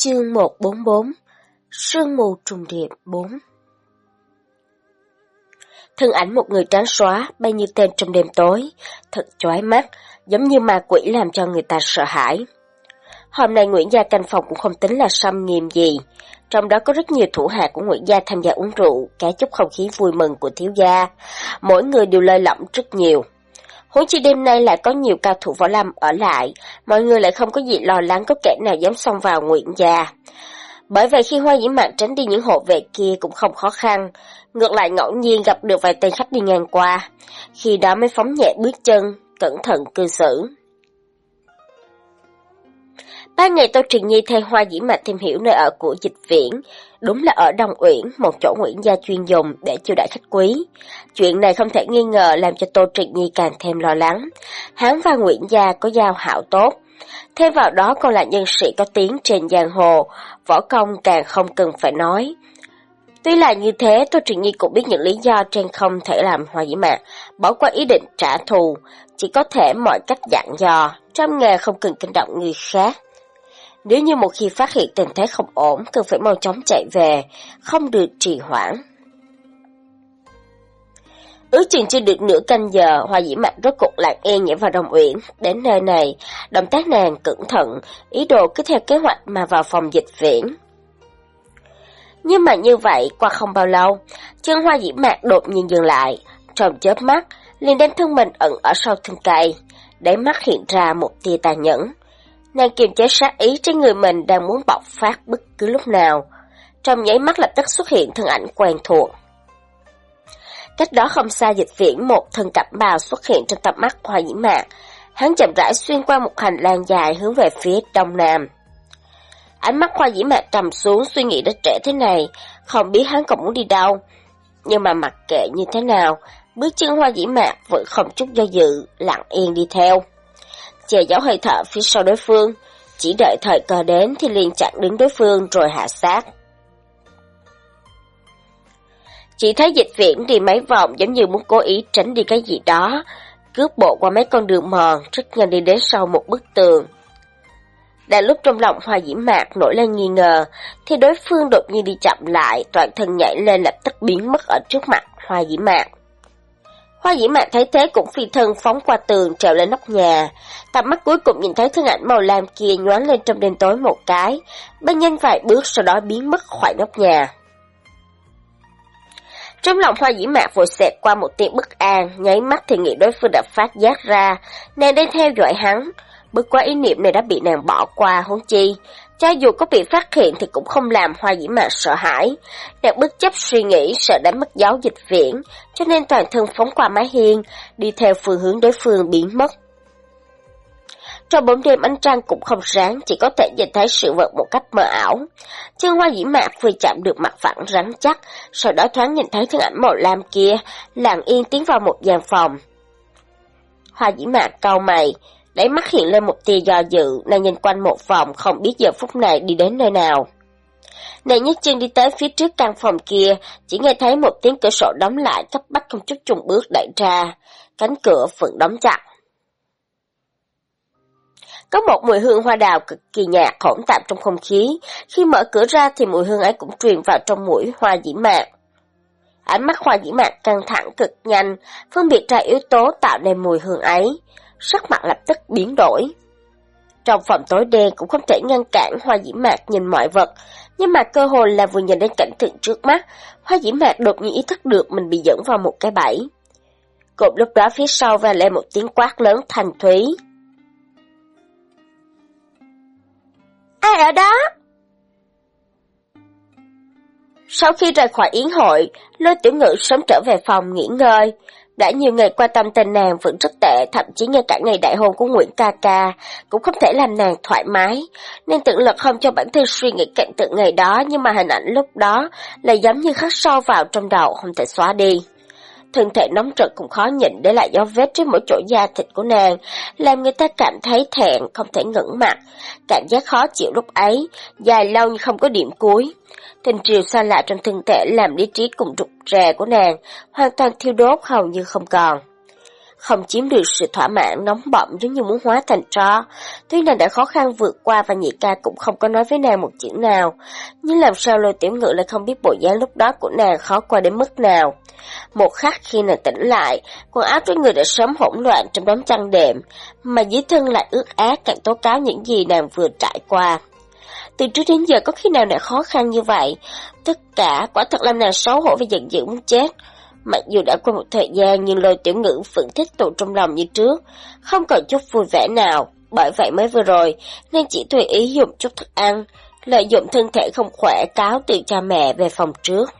Chương 144 Sương mù trùng điệp 4 Thân ảnh một người trắng xóa bay như tên trong đêm tối, thật chói mắt, giống như ma quỷ làm cho người ta sợ hãi. Hôm nay Nguyễn Gia canh phòng cũng không tính là xâm nghiêm gì, trong đó có rất nhiều thủ hạ của Nguyễn Gia tham gia uống rượu, cả chút không khí vui mừng của thiếu gia. Mỗi người đều lơi lỏng rất nhiều. Huống chi đêm nay lại có nhiều cao thủ võ lâm ở lại, mọi người lại không có gì lo lắng có kẻ nào dám xông vào nguyện Gia. Bởi vậy khi Hoa Dĩ Mạn tránh đi những hộ vệ kia cũng không khó khăn, ngược lại ngẫu nhiên gặp được vài tên khách đi ngang qua, khi đó mới phóng nhẹ bước chân, cẩn thận cư xử. Ba ngày Tô Trình Nhi thay Hoa Dĩ Mạch tìm hiểu nơi ở của dịch viễn, đúng là ở đồng Uyển, một chỗ Nguyễn gia chuyên dùng để chiêu đãi khách quý. Chuyện này không thể nghi ngờ làm cho Tô Trình Nhi càng thêm lo lắng. Hán và Nguyễn gia có giao hảo tốt, Thêm vào đó còn là nhân sĩ có tiếng trên giang hồ, võ công càng không cần phải nói. Tuy là như thế, Tô Trịnh Nhi cũng biết những lý do Trang không thể làm Hoa Dĩ Mạc, bỏ qua ý định trả thù, chỉ có thể mọi cách dặn dò, trong nghề không cần kinh động người khác. Nếu như một khi phát hiện tình thế không ổn, cần phải mau chóng chạy về, không được trì hoãn. Ước chừng chưa được nửa canh giờ, Hoa Dĩ Mạc rốt cục lạc yên nhảy vào đồng uyển. Đến nơi này, động tác nàng cẩn thận, ý đồ cứ theo kế hoạch mà vào phòng dịch viễn. Nhưng mà như vậy, qua không bao lâu, chân Hoa Dĩ Mạc đột nhiên dừng lại, trong chớp mắt, liền đem thân mình ẩn ở sau thân cây, để mắt hiện ra một tia tàn nhẫn. Nàng kiềm chế sát ý trên người mình đang muốn bộc phát bất cứ lúc nào. Trong nháy mắt lập tức xuất hiện thân ảnh quen thuộc. Cách đó không xa dịch viễn một thân cặp bào xuất hiện trong tầm mắt hoa dĩ mạc. Hắn chậm rãi xuyên qua một hành lang dài hướng về phía đông nam. Ánh mắt hoa dĩ mạc trầm xuống suy nghĩ đã trẻ thế này, không biết hắn còn muốn đi đâu. Nhưng mà mặc kệ như thế nào, bước chân hoa dĩ mạc vẫn không chút do dự, lặng yên đi theo. Che giấu hơi thở phía sau đối phương, chỉ đợi thời cơ đến thì liền chặn đứng đối phương rồi hạ sát. Chỉ thấy dịch viễn đi mấy vòng giống như muốn cố ý tránh đi cái gì đó, cướp bộ qua mấy con đường mòn, rất nhanh đi đến sau một bức tường. Đã lúc trong lòng Hoa Dĩ Mạc nổi lên nghi ngờ, thì đối phương đột nhiên đi chậm lại, toàn thân nhảy lên lập tức biến mất ở trước mặt Hoa Dĩ Mạc. Hoa Dĩ mạn thấy thế cũng phi thân phóng qua tường trèo lên nóc nhà, tầm mắt cuối cùng nhìn thấy thân ảnh màu lam kia nhoáng lên trong đêm tối một cái, bên nhanh vài bước sau đó biến mất khỏi nóc nhà. Trong lòng hoa dĩ mạc vội xẹt qua một tiếng bất an, nháy mắt thì nghĩ đối phương đã phát giác ra, nàng đang theo dõi hắn. Bước qua ý niệm này đã bị nàng bỏ qua huống chi. Cho dù có bị phát hiện thì cũng không làm hoa dĩ mạc sợ hãi. Nàng bất chấp suy nghĩ sợ đánh mất giáo dịch viễn, cho nên toàn thân phóng qua mái hiên, đi theo phương hướng đối phương biến mất. Trong bóng đêm ánh trăng cũng không sáng, chỉ có thể nhìn thấy sự vật một cách mờ ảo. Chân hoa dĩ mạc vừa chạm được mặt phẳng rắn chắc, sau đó thoáng nhìn thấy thân ảnh màu lam kia, lặng yên tiến vào một gian phòng. Hoa dĩ mạc cau mày, đáy mắt hiện lên một tia do dự, nàng nhìn quanh một vòng không biết giờ phút này đi đến nơi nào. Nàng nhấc chân đi tới phía trước căn phòng kia, chỉ nghe thấy một tiếng cửa sổ đóng lại cấp bách không chút trùng bước đẩy ra, cánh cửa vẫn đóng chặt. Có một mùi hương hoa đào cực kỳ nhạt hỗn tạp trong không khí, khi mở cửa ra thì mùi hương ấy cũng truyền vào trong mũi hoa dĩ mạc. Ánh mắt hoa dĩ mạc căng thẳng cực nhanh, phân biệt ra yếu tố tạo nên mùi hương ấy, sắc mặt lập tức biến đổi. Trong phòng tối đen cũng không thể ngăn cản hoa dĩ mạc nhìn mọi vật, nhưng mà cơ hội là vừa nhìn đến cảnh tượng trước mắt, hoa dĩ mạc đột nhiên ý thức được mình bị dẫn vào một cái bẫy. Cột lúc đó phía sau vang lên một tiếng quát lớn thành thúy. Ai ở đó? Sau khi rời khỏi yến hội, Lôi Tiểu Ngự sớm trở về phòng nghỉ ngơi. Đã nhiều ngày qua tâm tình nàng vẫn rất tệ, thậm chí ngay cả ngày đại hôn của Nguyễn Ca Ca cũng không thể làm nàng thoải mái, nên tự lực không cho bản thân suy nghĩ cạnh tượng ngày đó, nhưng mà hình ảnh lúc đó lại giống như khắc sâu vào trong đầu không thể xóa đi thân thể nóng rực cũng khó nhịn để lại dấu vết trên mỗi chỗ da thịt của nàng, làm người ta cảm thấy thẹn, không thể ngẩng mặt. Cảm giác khó chịu lúc ấy, dài lâu như không có điểm cuối. Tình triều xa lạ trong thân thể làm lý trí cùng rụt rè của nàng, hoàn toàn thiêu đốt hầu như không còn. không chiếm được sự thỏa mãn nóng bỏng giống như muốn hóa thành tro. Tuy nàng đã khó khăn vượt qua và nhị ca cũng không có nói với nàng một chữ nào, nhưng làm sao lôi tiểu ngự lại không biết bộ dáng lúc đó của nàng khó qua đến mức nào. Một khắc khi nàng tỉnh lại, quần áo trên người đã sớm hỗn loạn trong đống chăn đệm, mà dưới thân lại ướt át càng tố cáo những gì nàng vừa trải qua. Từ trước đến giờ có khi nào lại khó khăn như vậy, tất cả quả thật làm nàng xấu hổ và giận dữ muốn chết. Mặc dù đã qua một thời gian nhưng lôi tiểu ngữ vẫn thích tụ trong lòng như trước, không còn chút vui vẻ nào. Bởi vậy mới vừa rồi, nên chỉ tùy ý dùng chút thức ăn, lợi dụng thân thể không khỏe cáo từ cha mẹ về phòng trước.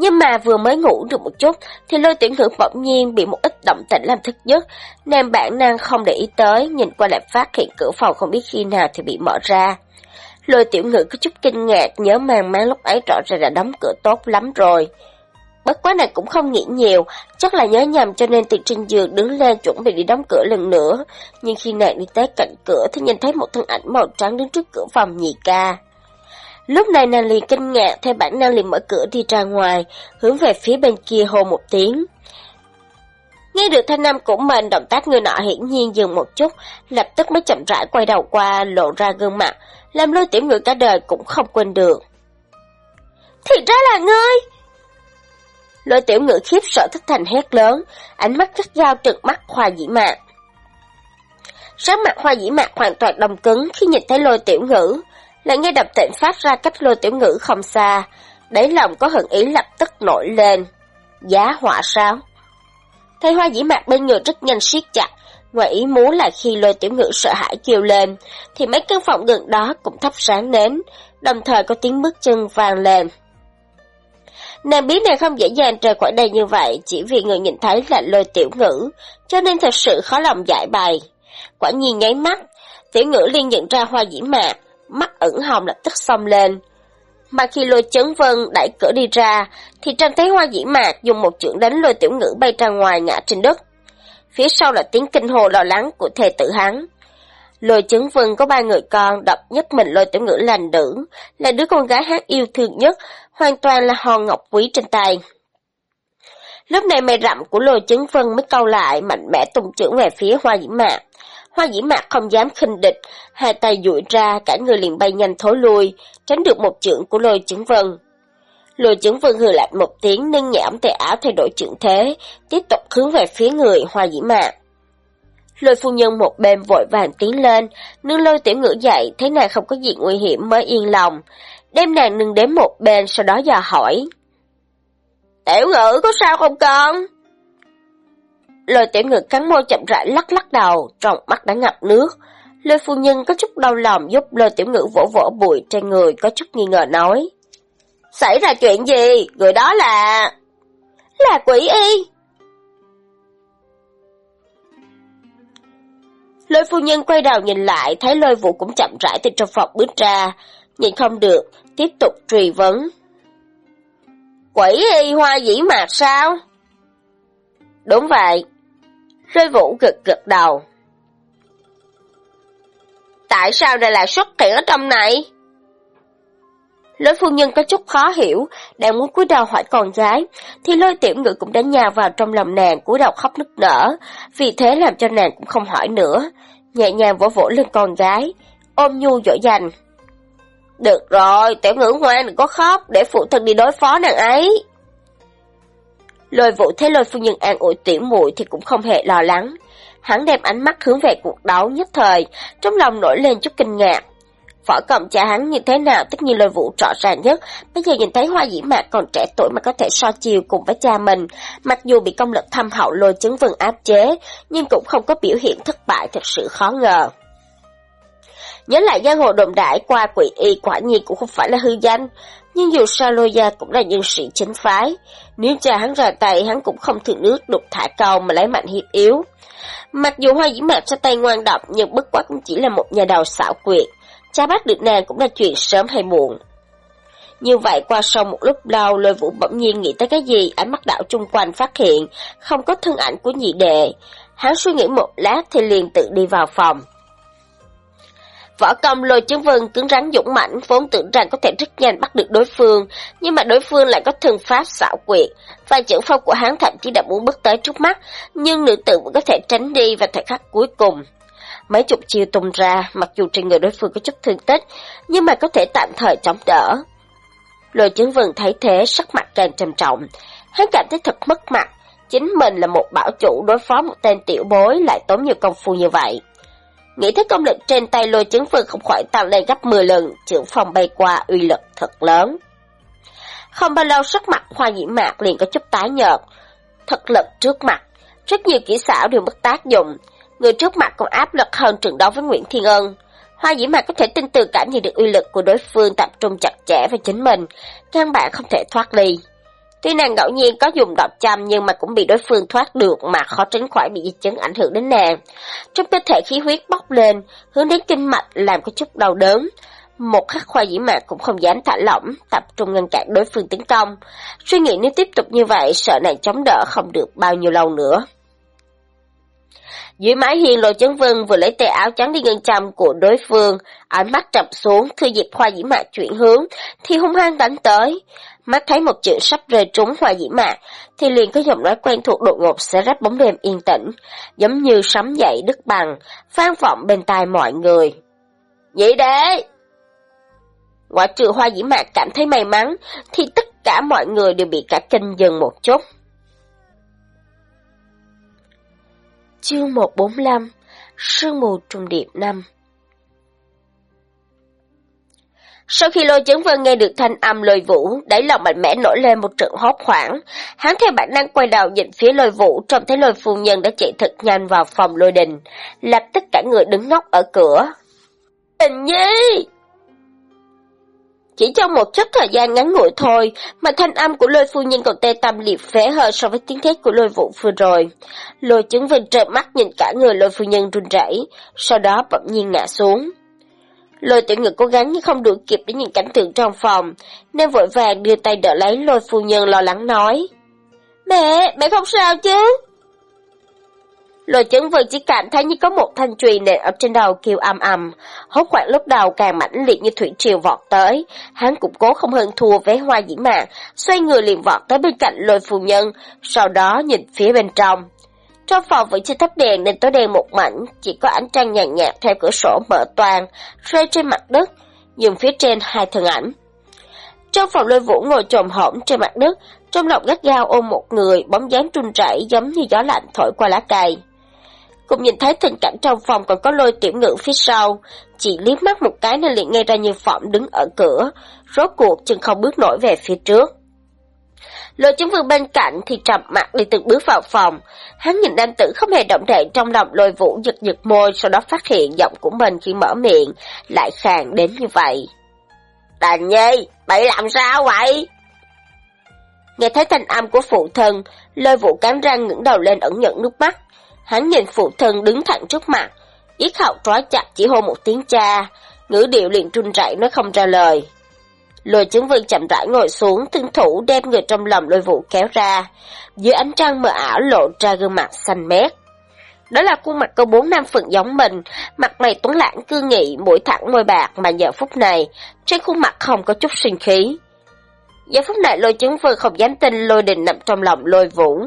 Nhưng mà vừa mới ngủ được một chút, thì lôi tiểu ngữ bỗng nhiên bị một ít động tĩnh làm thức giấc, nên bản năng không để ý tới, nhìn qua lại phát hiện cửa phòng không biết khi nào thì bị mở ra. Lôi tiểu ngữ có chút kinh ngạc, nhớ mang máng lúc ấy rõ ràng đã đóng cửa tốt lắm rồi. Bất quá này cũng không nghĩ nhiều, chắc là nhớ nhầm cho nên từ trên giường đứng lên chuẩn bị đi đóng cửa lần nữa. Nhưng khi nàng đi tới cạnh cửa thì nhìn thấy một thân ảnh màu trắng đứng trước cửa phòng nhị ca. Lúc này nàng liền kinh ngạc, theo bản năng liền mở cửa đi ra ngoài, hướng về phía bên kia hô một tiếng. Nghe được thanh âm của mình, động tác người nọ hiển nhiên dừng một chút, lập tức mới chậm rãi quay đầu qua, lộ ra gương mặt, làm lôi tiểu người cả đời cũng không quên được. Thì ra là ngươi! Lôi tiểu ngự khiếp sợ thất thành hét lớn, ánh mắt rất gao trừng mắt hoa dĩ mạc. Sắc mặt hoa dĩ mạc hoàn toàn đồng cứng khi nhìn thấy lôi tiểu ngữ, lại nghe đập tịnh phát ra cách lôi tiểu ngữ không xa, đáy lòng có hận ý lập tức nổi lên. Giá họa sao? Thấy hoa dĩ mạc bên người rất nhanh siết chặt, ngoài ý muốn là khi lôi tiểu ngữ sợ hãi kêu lên, thì mấy căn phòng gần đó cũng thắp sáng nến, đồng thời có tiếng bước chân vang lên. Nàng biết nàng không dễ dàng rời khỏi đây như vậy, chỉ vì người nhìn thấy là lôi tiểu ngữ, cho nên thật sự khó lòng giải bày. Quả nhiên nháy mắt, tiểu ngữ liên nhận ra hoa dĩ mạc, mắt ửng hồng lập tức xông lên. Mà khi lôi chấn vân đẩy cửa đi ra, thì trông thấy hoa dĩ mạc dùng một chưởng đánh lôi tiểu ngữ bay ra ngoài ngã trên đất. Phía sau là tiếng kinh hồ lo lắng của thề tử hắn. Lôi chấn vân có ba người con, độc nhất mình lôi tiểu ngữ lành nữ, là đứa con gái hát yêu thương nhất, hoàn toàn là hòn ngọc quý trên tay. Lúc này mày rậm của lôi chấn vân mới câu lại, mạnh mẽ tung trưởng về phía hoa dĩ mạc. Hoa dĩ mạc không dám khinh địch, hai tay duỗi ra, cả người liền bay nhanh thối lui, tránh được một chưởng của lôi chứng vân. Lôi chứng vân hừ lạnh một tiếng nâng nhẹ ống tay áo thay đổi trưởng thế, tiếp tục hướng về phía người hoa dĩ mạc. Lôi phu nhân một bên vội vàng tiến lên, nương lôi tiểu ngữ dậy, thấy nàng không có gì nguy hiểm mới yên lòng. Đem nàng nâng đến một bên, sau đó dò hỏi. Tiểu ngữ có sao không con? Lôi tiểu ngực cắn môi chậm rãi lắc lắc đầu, trong mắt đã ngập nước. Lôi phu nhân có chút đau lòng giúp lôi tiểu ngữ vỗ vỗ bụi trên người, có chút nghi ngờ nói. Xảy ra chuyện gì? Người đó là... Là quỷ y. Lôi phu nhân quay đầu nhìn lại, thấy lôi vũ cũng chậm rãi từ trong phòng bước ra, nhìn không được, tiếp tục truy vấn. Quỷ y hoa dĩ mạc sao? Đúng vậy rơi vũ gật gật đầu. Tại sao lại lại xuất hiện ở trong này? Lôi phu nhân có chút khó hiểu, đang muốn cúi đầu hỏi con gái, thì lôi tiểu ngự cũng đã nhào vào trong lòng nàng cúi đầu khóc nức nở, vì thế làm cho nàng cũng không hỏi nữa, nhẹ nhàng vỗ vỗ lên con gái, ôm nhu dỗ dành. Được rồi, tiểu ngữ ngoan đừng có khóc, để phụ thân đi đối phó nàng ấy. Lôi vũ thấy lôi phu nhân an ủi tiểu muội thì cũng không hề lo lắng. Hắn đem ánh mắt hướng về cuộc đấu nhất thời, trong lòng nổi lên chút kinh ngạc. Võ cộng cha hắn như thế nào tất nhiên lôi vũ rõ ràng nhất, bây giờ nhìn thấy hoa dĩ mạc còn trẻ tuổi mà có thể so chiều cùng với cha mình, mặc dù bị công lực thâm hậu lôi chứng vừng áp chế, nhưng cũng không có biểu hiện thất bại thật sự khó ngờ. Nhớ lại giang hồ đồn đại qua quỷ y quả nhiên cũng không phải là hư danh, nhưng dù sao lôi gia cũng là nhân sĩ chính phái, nếu cha hắn ra tay hắn cũng không thường nước đục thả câu mà lấy mạnh hiệp yếu. Mặc dù hoa dĩ mạc ra tay ngoan độc nhưng bất quá cũng chỉ là một nhà đầu xảo quyệt, cha bắt được nàng cũng là chuyện sớm hay muộn. Như vậy qua sau một lúc lâu, lôi vũ bỗng nhiên nghĩ tới cái gì, ánh mắt đảo chung quanh phát hiện, không có thân ảnh của nhị đệ. Hắn suy nghĩ một lát thì liền tự đi vào phòng. Võ công lôi chứng vân cứng rắn dũng mãnh vốn tưởng rằng có thể rất nhanh bắt được đối phương, nhưng mà đối phương lại có thần pháp xảo quyệt, và trưởng phong của hắn thậm chí đã muốn bước tới trước mắt, nhưng nữ tử vẫn có thể tránh đi và thời khắc cuối cùng. Mấy chục chiêu tung ra, mặc dù trên người đối phương có chút thương tích, nhưng mà có thể tạm thời chống đỡ. Lôi chứng vân thấy thế, sắc mặt càng trầm trọng. Hắn cảm thấy thật mất mặt, chính mình là một bảo chủ đối phó một tên tiểu bối lại tốn nhiều công phu như vậy. Nghĩ thấy công lực trên tay lôi chứng vương không khỏi tăng lên gấp 10 lần, trưởng phòng bay qua uy lực thật lớn. Không bao lâu sắc mặt hoa nhĩ mạc liền có chút tái nhợt. thật lực trước mặt, rất nhiều kỹ xảo đều mất tác dụng. Người trước mặt còn áp lực hơn trận đấu với Nguyễn Thiên Ân. Hoa dĩ mạc có thể tin từ cảm nhận được uy lực của đối phương tập trung chặt chẽ vào chính mình, căn bản không thể thoát ly. Tuy nàng ngẫu nhiên có dùng độc châm nhưng mà cũng bị đối phương thoát được mà khó tránh khỏi bị di chứng ảnh hưởng đến nàng. Trong cơ thể khí huyết bốc lên, hướng đến kinh mạch làm có chút đau đớn. Một khắc khoa dĩ mạc cũng không dám thả lỏng, tập trung ngăn cản đối phương tấn công. Suy nghĩ nếu tiếp tục như vậy, sợ nàng chống đỡ không được bao nhiêu lâu nữa. Dưới mái hiên lôi chấn vân vừa lấy tay áo trắng đi ngân châm của đối phương, ánh mắt trầm xuống, thư dịp khoa dĩ mạc chuyển hướng, thì hung hăng đánh tới. Mắt thấy một chữ sắp rơi trúng hoa dĩ mạc, thì liền có giọng nói quen thuộc đột ngột sẽ rách bóng đêm yên tĩnh, giống như sấm dậy đứt bằng, vang vọng bên tai mọi người. Vậy đế! Ngoại trừ hoa dĩ mạc cảm thấy may mắn, thì tất cả mọi người đều bị cả kinh dừng một chút. Chương 145 Sương mù trùng điệp năm Sau khi lôi chấn vân nghe được thanh âm lôi vũ, đáy lòng mạnh mẽ nổi lên một trận hốt hoảng. Hắn theo bản năng quay đầu nhìn phía lôi vũ, trông thấy lôi phu nhân đã chạy thật nhanh vào phòng lôi đình. Lập tất cả người đứng ngốc ở cửa. Tình nhi! Chỉ trong một chút thời gian ngắn ngủi thôi, mà thanh âm của lôi phu nhân còn tê tâm liệt phế hơn so với tiếng thét của lôi vũ vừa rồi. Lôi chứng vinh trợn mắt nhìn cả người lôi phu nhân run rẩy, sau đó bỗng nhiên ngã xuống. Lôi tiểu ngực cố gắng nhưng không đuổi kịp để nhìn cảnh tượng trong phòng, nên vội vàng đưa tay đỡ lấy lôi phu nhân lo lắng nói. Mẹ, mẹ không sao chứ? Lôi chấn vân chỉ cảm thấy như có một thanh trùy nện ở trên đầu kêu âm ầm, hốt hoảng lúc đầu càng mãnh liệt như thủy triều vọt tới. Hắn cũng cố không hơn thua vé hoa dĩ mạng, xoay người liền vọt tới bên cạnh lôi phu nhân, sau đó nhìn phía bên trong. Trong phòng vẫn chưa thắp đèn nên tối đen một mảnh, chỉ có ánh trăng nhàn nhạt theo cửa sổ mở toàn, rơi trên mặt đất, nhìn phía trên hai thân ảnh. Trong phòng lôi vũ ngồi trồm hổm trên mặt đất, trong lòng gắt gao ôm một người, bóng dáng run rẩy giống như gió lạnh thổi qua lá cây. Cũng nhìn thấy tình cảnh trong phòng còn có lôi tiểu ngữ phía sau, chỉ liếc mắt một cái nên liền nghe ra như phỏng đứng ở cửa, rốt cuộc chừng không bước nổi về phía trước. Lôi chứng vương bên cạnh thì trầm mặt đi từng bước vào phòng. Hắn nhìn nam tử không hề động đậy trong lòng lôi vũ giật giật môi, sau đó phát hiện giọng của mình khi mở miệng, lại khàn đến như vậy. Đàn nhi, bậy làm sao vậy? Nghe thấy thanh âm của phụ thân, lôi vũ cắn răng ngẩng đầu lên ẩn nhận nước mắt. Hắn nhìn phụ thân đứng thẳng trước mặt, yết hậu trói chặt chỉ hô một tiếng cha, ngữ điệu liền run rẩy nói không ra lời. Lôi chứng vương chậm rãi ngồi xuống, thương thủ đem người trong lòng lôi vũ kéo ra. Dưới ánh trăng mờ ảo lộ ra gương mặt xanh mét. Đó là khuôn mặt có bốn năm phần giống mình, mặt mày tuấn lãng cư nghị, mũi thẳng môi bạc mà giờ phút này, trên khuôn mặt không có chút sinh khí. Giờ phút này lôi chứng vương không dám tin lôi đình nằm trong lòng lôi vũ.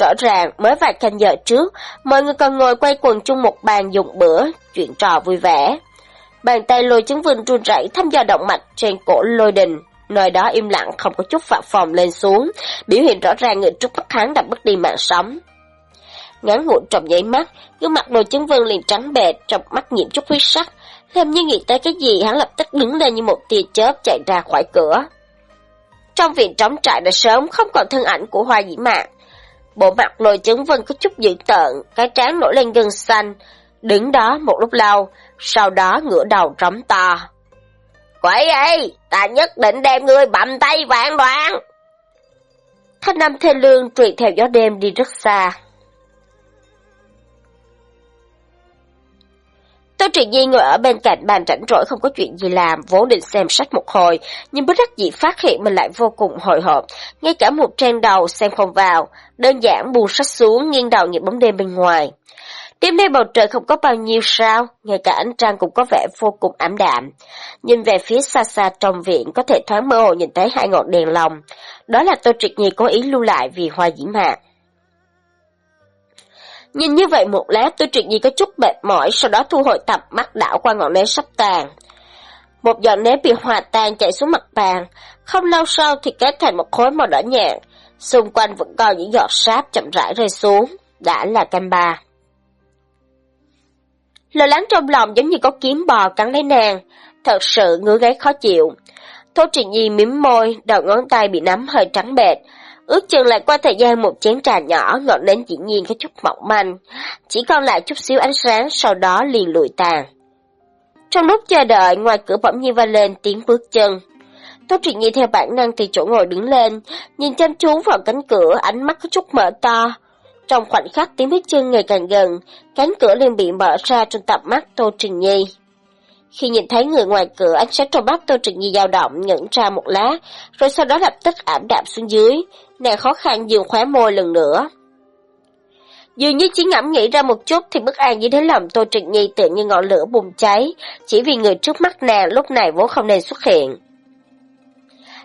Rõ ràng mới vài canh giờ trước, mọi người còn ngồi quay quần chung một bàn dùng bữa, chuyện trò vui vẻ. Bàn tay lôi chứng vinh run rẩy thăm dò động mạch trên cổ lôi đình. Nơi đó im lặng không có chút phạm phòng lên xuống, biểu hiện rõ ràng người trúc bất kháng đã mất đi mạng sống. Ngắn ngủn trong nháy mắt, gương mặt lôi chứng vân liền trắng bệt, trong mắt nhiễm chút huyết sắc. Làm như nghĩ tới cái gì hắn lập tức đứng lên như một tia chớp chạy ra khỏi cửa. Trong viện trống trại đã sớm không còn thân ảnh của hoa dĩ mạc. Bộ mặt lôi chứng vân có chút dữ tợn, cái trán nổi lên gân xanh, đứng đó một lúc lâu, sau đó ngửa đầu trống to. Quậy ơi, ta nhất định đem ngươi bầm tay vạn đoạn. Thanh âm thê lương truyền theo gió đêm đi rất xa. Tô Truyền Nhi ngồi ở bên cạnh bàn rảnh rỗi không có chuyện gì làm, vốn định xem sách một hồi, nhưng bất đắc dĩ phát hiện mình lại vô cùng hồi hộp, ngay cả một trang đầu xem không vào, đơn giản buông sách xuống, nghiêng đầu nhìn bóng đêm bên ngoài. Đêm nay bầu trời không có bao nhiêu sao, ngay cả ánh trăng cũng có vẻ vô cùng ảm đạm. Nhìn về phía xa xa trong viện có thể thoáng mơ hồ nhìn thấy hai ngọn đèn lồng. Đó là Tô Triệt Nhi cố ý lưu lại vì hoa dĩ mạc. Nhìn như vậy một lát Tô Triệt Nhi có chút mệt mỏi, sau đó thu hồi tập mắt đảo qua ngọn nến sắp tàn. Một giọt nến bị hòa tan chảy xuống mặt bàn, không lâu sau thì kết thành một khối màu đỏ nhạt, xung quanh vẫn còn những giọt sáp chậm rãi rơi xuống, đã là canh ba. Lo lắng trong lòng giống như có kiếm bò cắn lấy nàng, thật sự ngứa gáy khó chịu. Thố Trị Nhi mím môi, đầu ngón tay bị nắm hơi trắng bệt. Ước chừng lại qua thời gian một chén trà nhỏ, ngọn nến dĩ nhiên có chút mỏng manh, chỉ còn lại chút xíu ánh sáng, sau đó liền lùi tàn. Trong lúc chờ đợi, ngoài cửa bỗng nhiên vang lên tiếng bước chân. Tô Trịnh Nhi theo bản năng từ chỗ ngồi đứng lên, nhìn chăm chú vào cánh cửa, ánh mắt có chút mở to. Trong khoảnh khắc tiếng bước chân ngày càng gần, cánh cửa liền bị mở ra trong tầm mắt Tô trình Nhi. Khi nhìn thấy người ngoài cửa, ánh sáng trong mắt Tô trình Nhi dao động, nhẫn ra một lá rồi sau đó lập tức ảm đạm xuống dưới, nàng khó khăn dường khóe môi lần nữa. Dường như chỉ ngẫm nghĩ ra một chút thì bức an dưới thế lòng Tô Trịnh Nhi tự như ngọn lửa bùng cháy, chỉ vì người trước mắt nàng lúc này vốn không nên xuất hiện.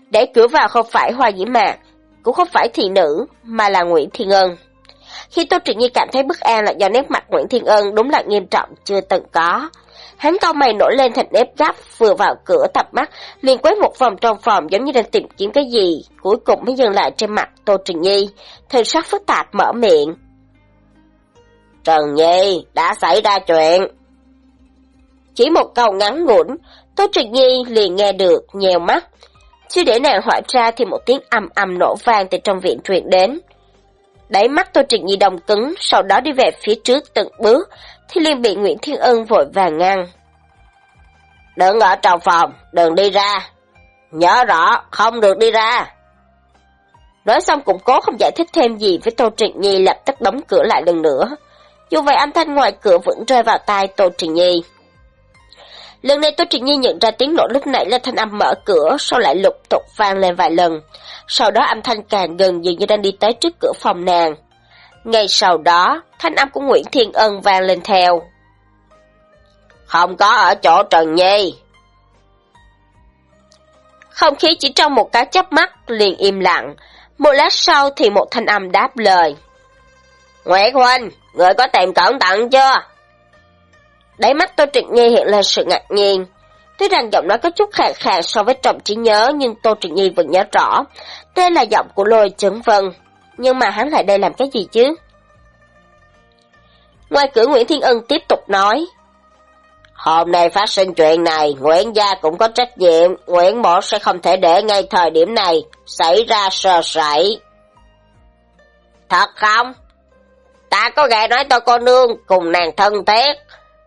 Để cửa vào không phải Hoa Dĩ Mạc, cũng không phải thị nữ, mà là Nguyễn Thiên ngân khi Tô Trịnh Nhi cảm thấy bức an là do nét mặt Nguyễn Thiên Ân đúng là nghiêm trọng chưa từng có. Hắn cau mày nổi lên thành nếp gấp, vừa vào cửa tập mắt, liền quét một vòng trong phòng giống như đang tìm kiếm cái gì, cuối cùng mới dừng lại trên mặt Tô Trịnh Nhi, thần sắc phức tạp mở miệng. Trần Nhi, đã xảy ra chuyện. Chỉ một câu ngắn ngủn, Tô Trịnh Nhi liền nghe được, nhèo mắt. Chưa để nàng hỏi ra thì một tiếng ầm ầm nổ vang từ trong viện truyền đến. Đáy mắt Tô Trịnh Nhi đồng cứng, sau đó đi về phía trước từng bước, thì liền bị Nguyễn Thiên Ân vội vàng ngăn. Đừng ở trong phòng, đừng đi ra. Nhớ rõ, không được đi ra. Nói xong cũng cố không giải thích thêm gì với Tô Trịnh Nhi lập tức đóng cửa lại lần nữa. Dù vậy âm thanh ngoài cửa vẫn rơi vào tai Tô Trịnh Nhi. Lần này tôi trình Nhi nhận ra tiếng nổ lúc nãy là thanh âm mở cửa, sau lại lục tục vang lên vài lần. Sau đó âm thanh càng gần dường như đang đi tới trước cửa phòng nàng. Ngay sau đó, thanh âm của Nguyễn Thiên Ân vang lên theo. Không có ở chỗ Trần Nhi. Không khí chỉ trong một cái chớp mắt liền im lặng, một lát sau thì một thanh âm đáp lời. Nguyễn Huynh, người có tìm cẩn thận chưa? Đáy mắt Tô Trịnh Nhi hiện lên sự ngạc nhiên. Tuy rằng giọng nói có chút khàn khàn so với trọng trí nhớ nhưng Tô Trịnh Nhi vẫn nhớ rõ. Đây là giọng của lôi chấn vân. Nhưng mà hắn lại đây làm cái gì chứ? Ngoài cửa Nguyễn Thiên Ân tiếp tục nói. Hôm nay phát sinh chuyện này, Nguyễn Gia cũng có trách nhiệm, Nguyễn Mộ sẽ không thể để ngay thời điểm này xảy ra sơ sẩy. Thật không? Ta có nghe nói tôi cô nương cùng nàng thân thiết,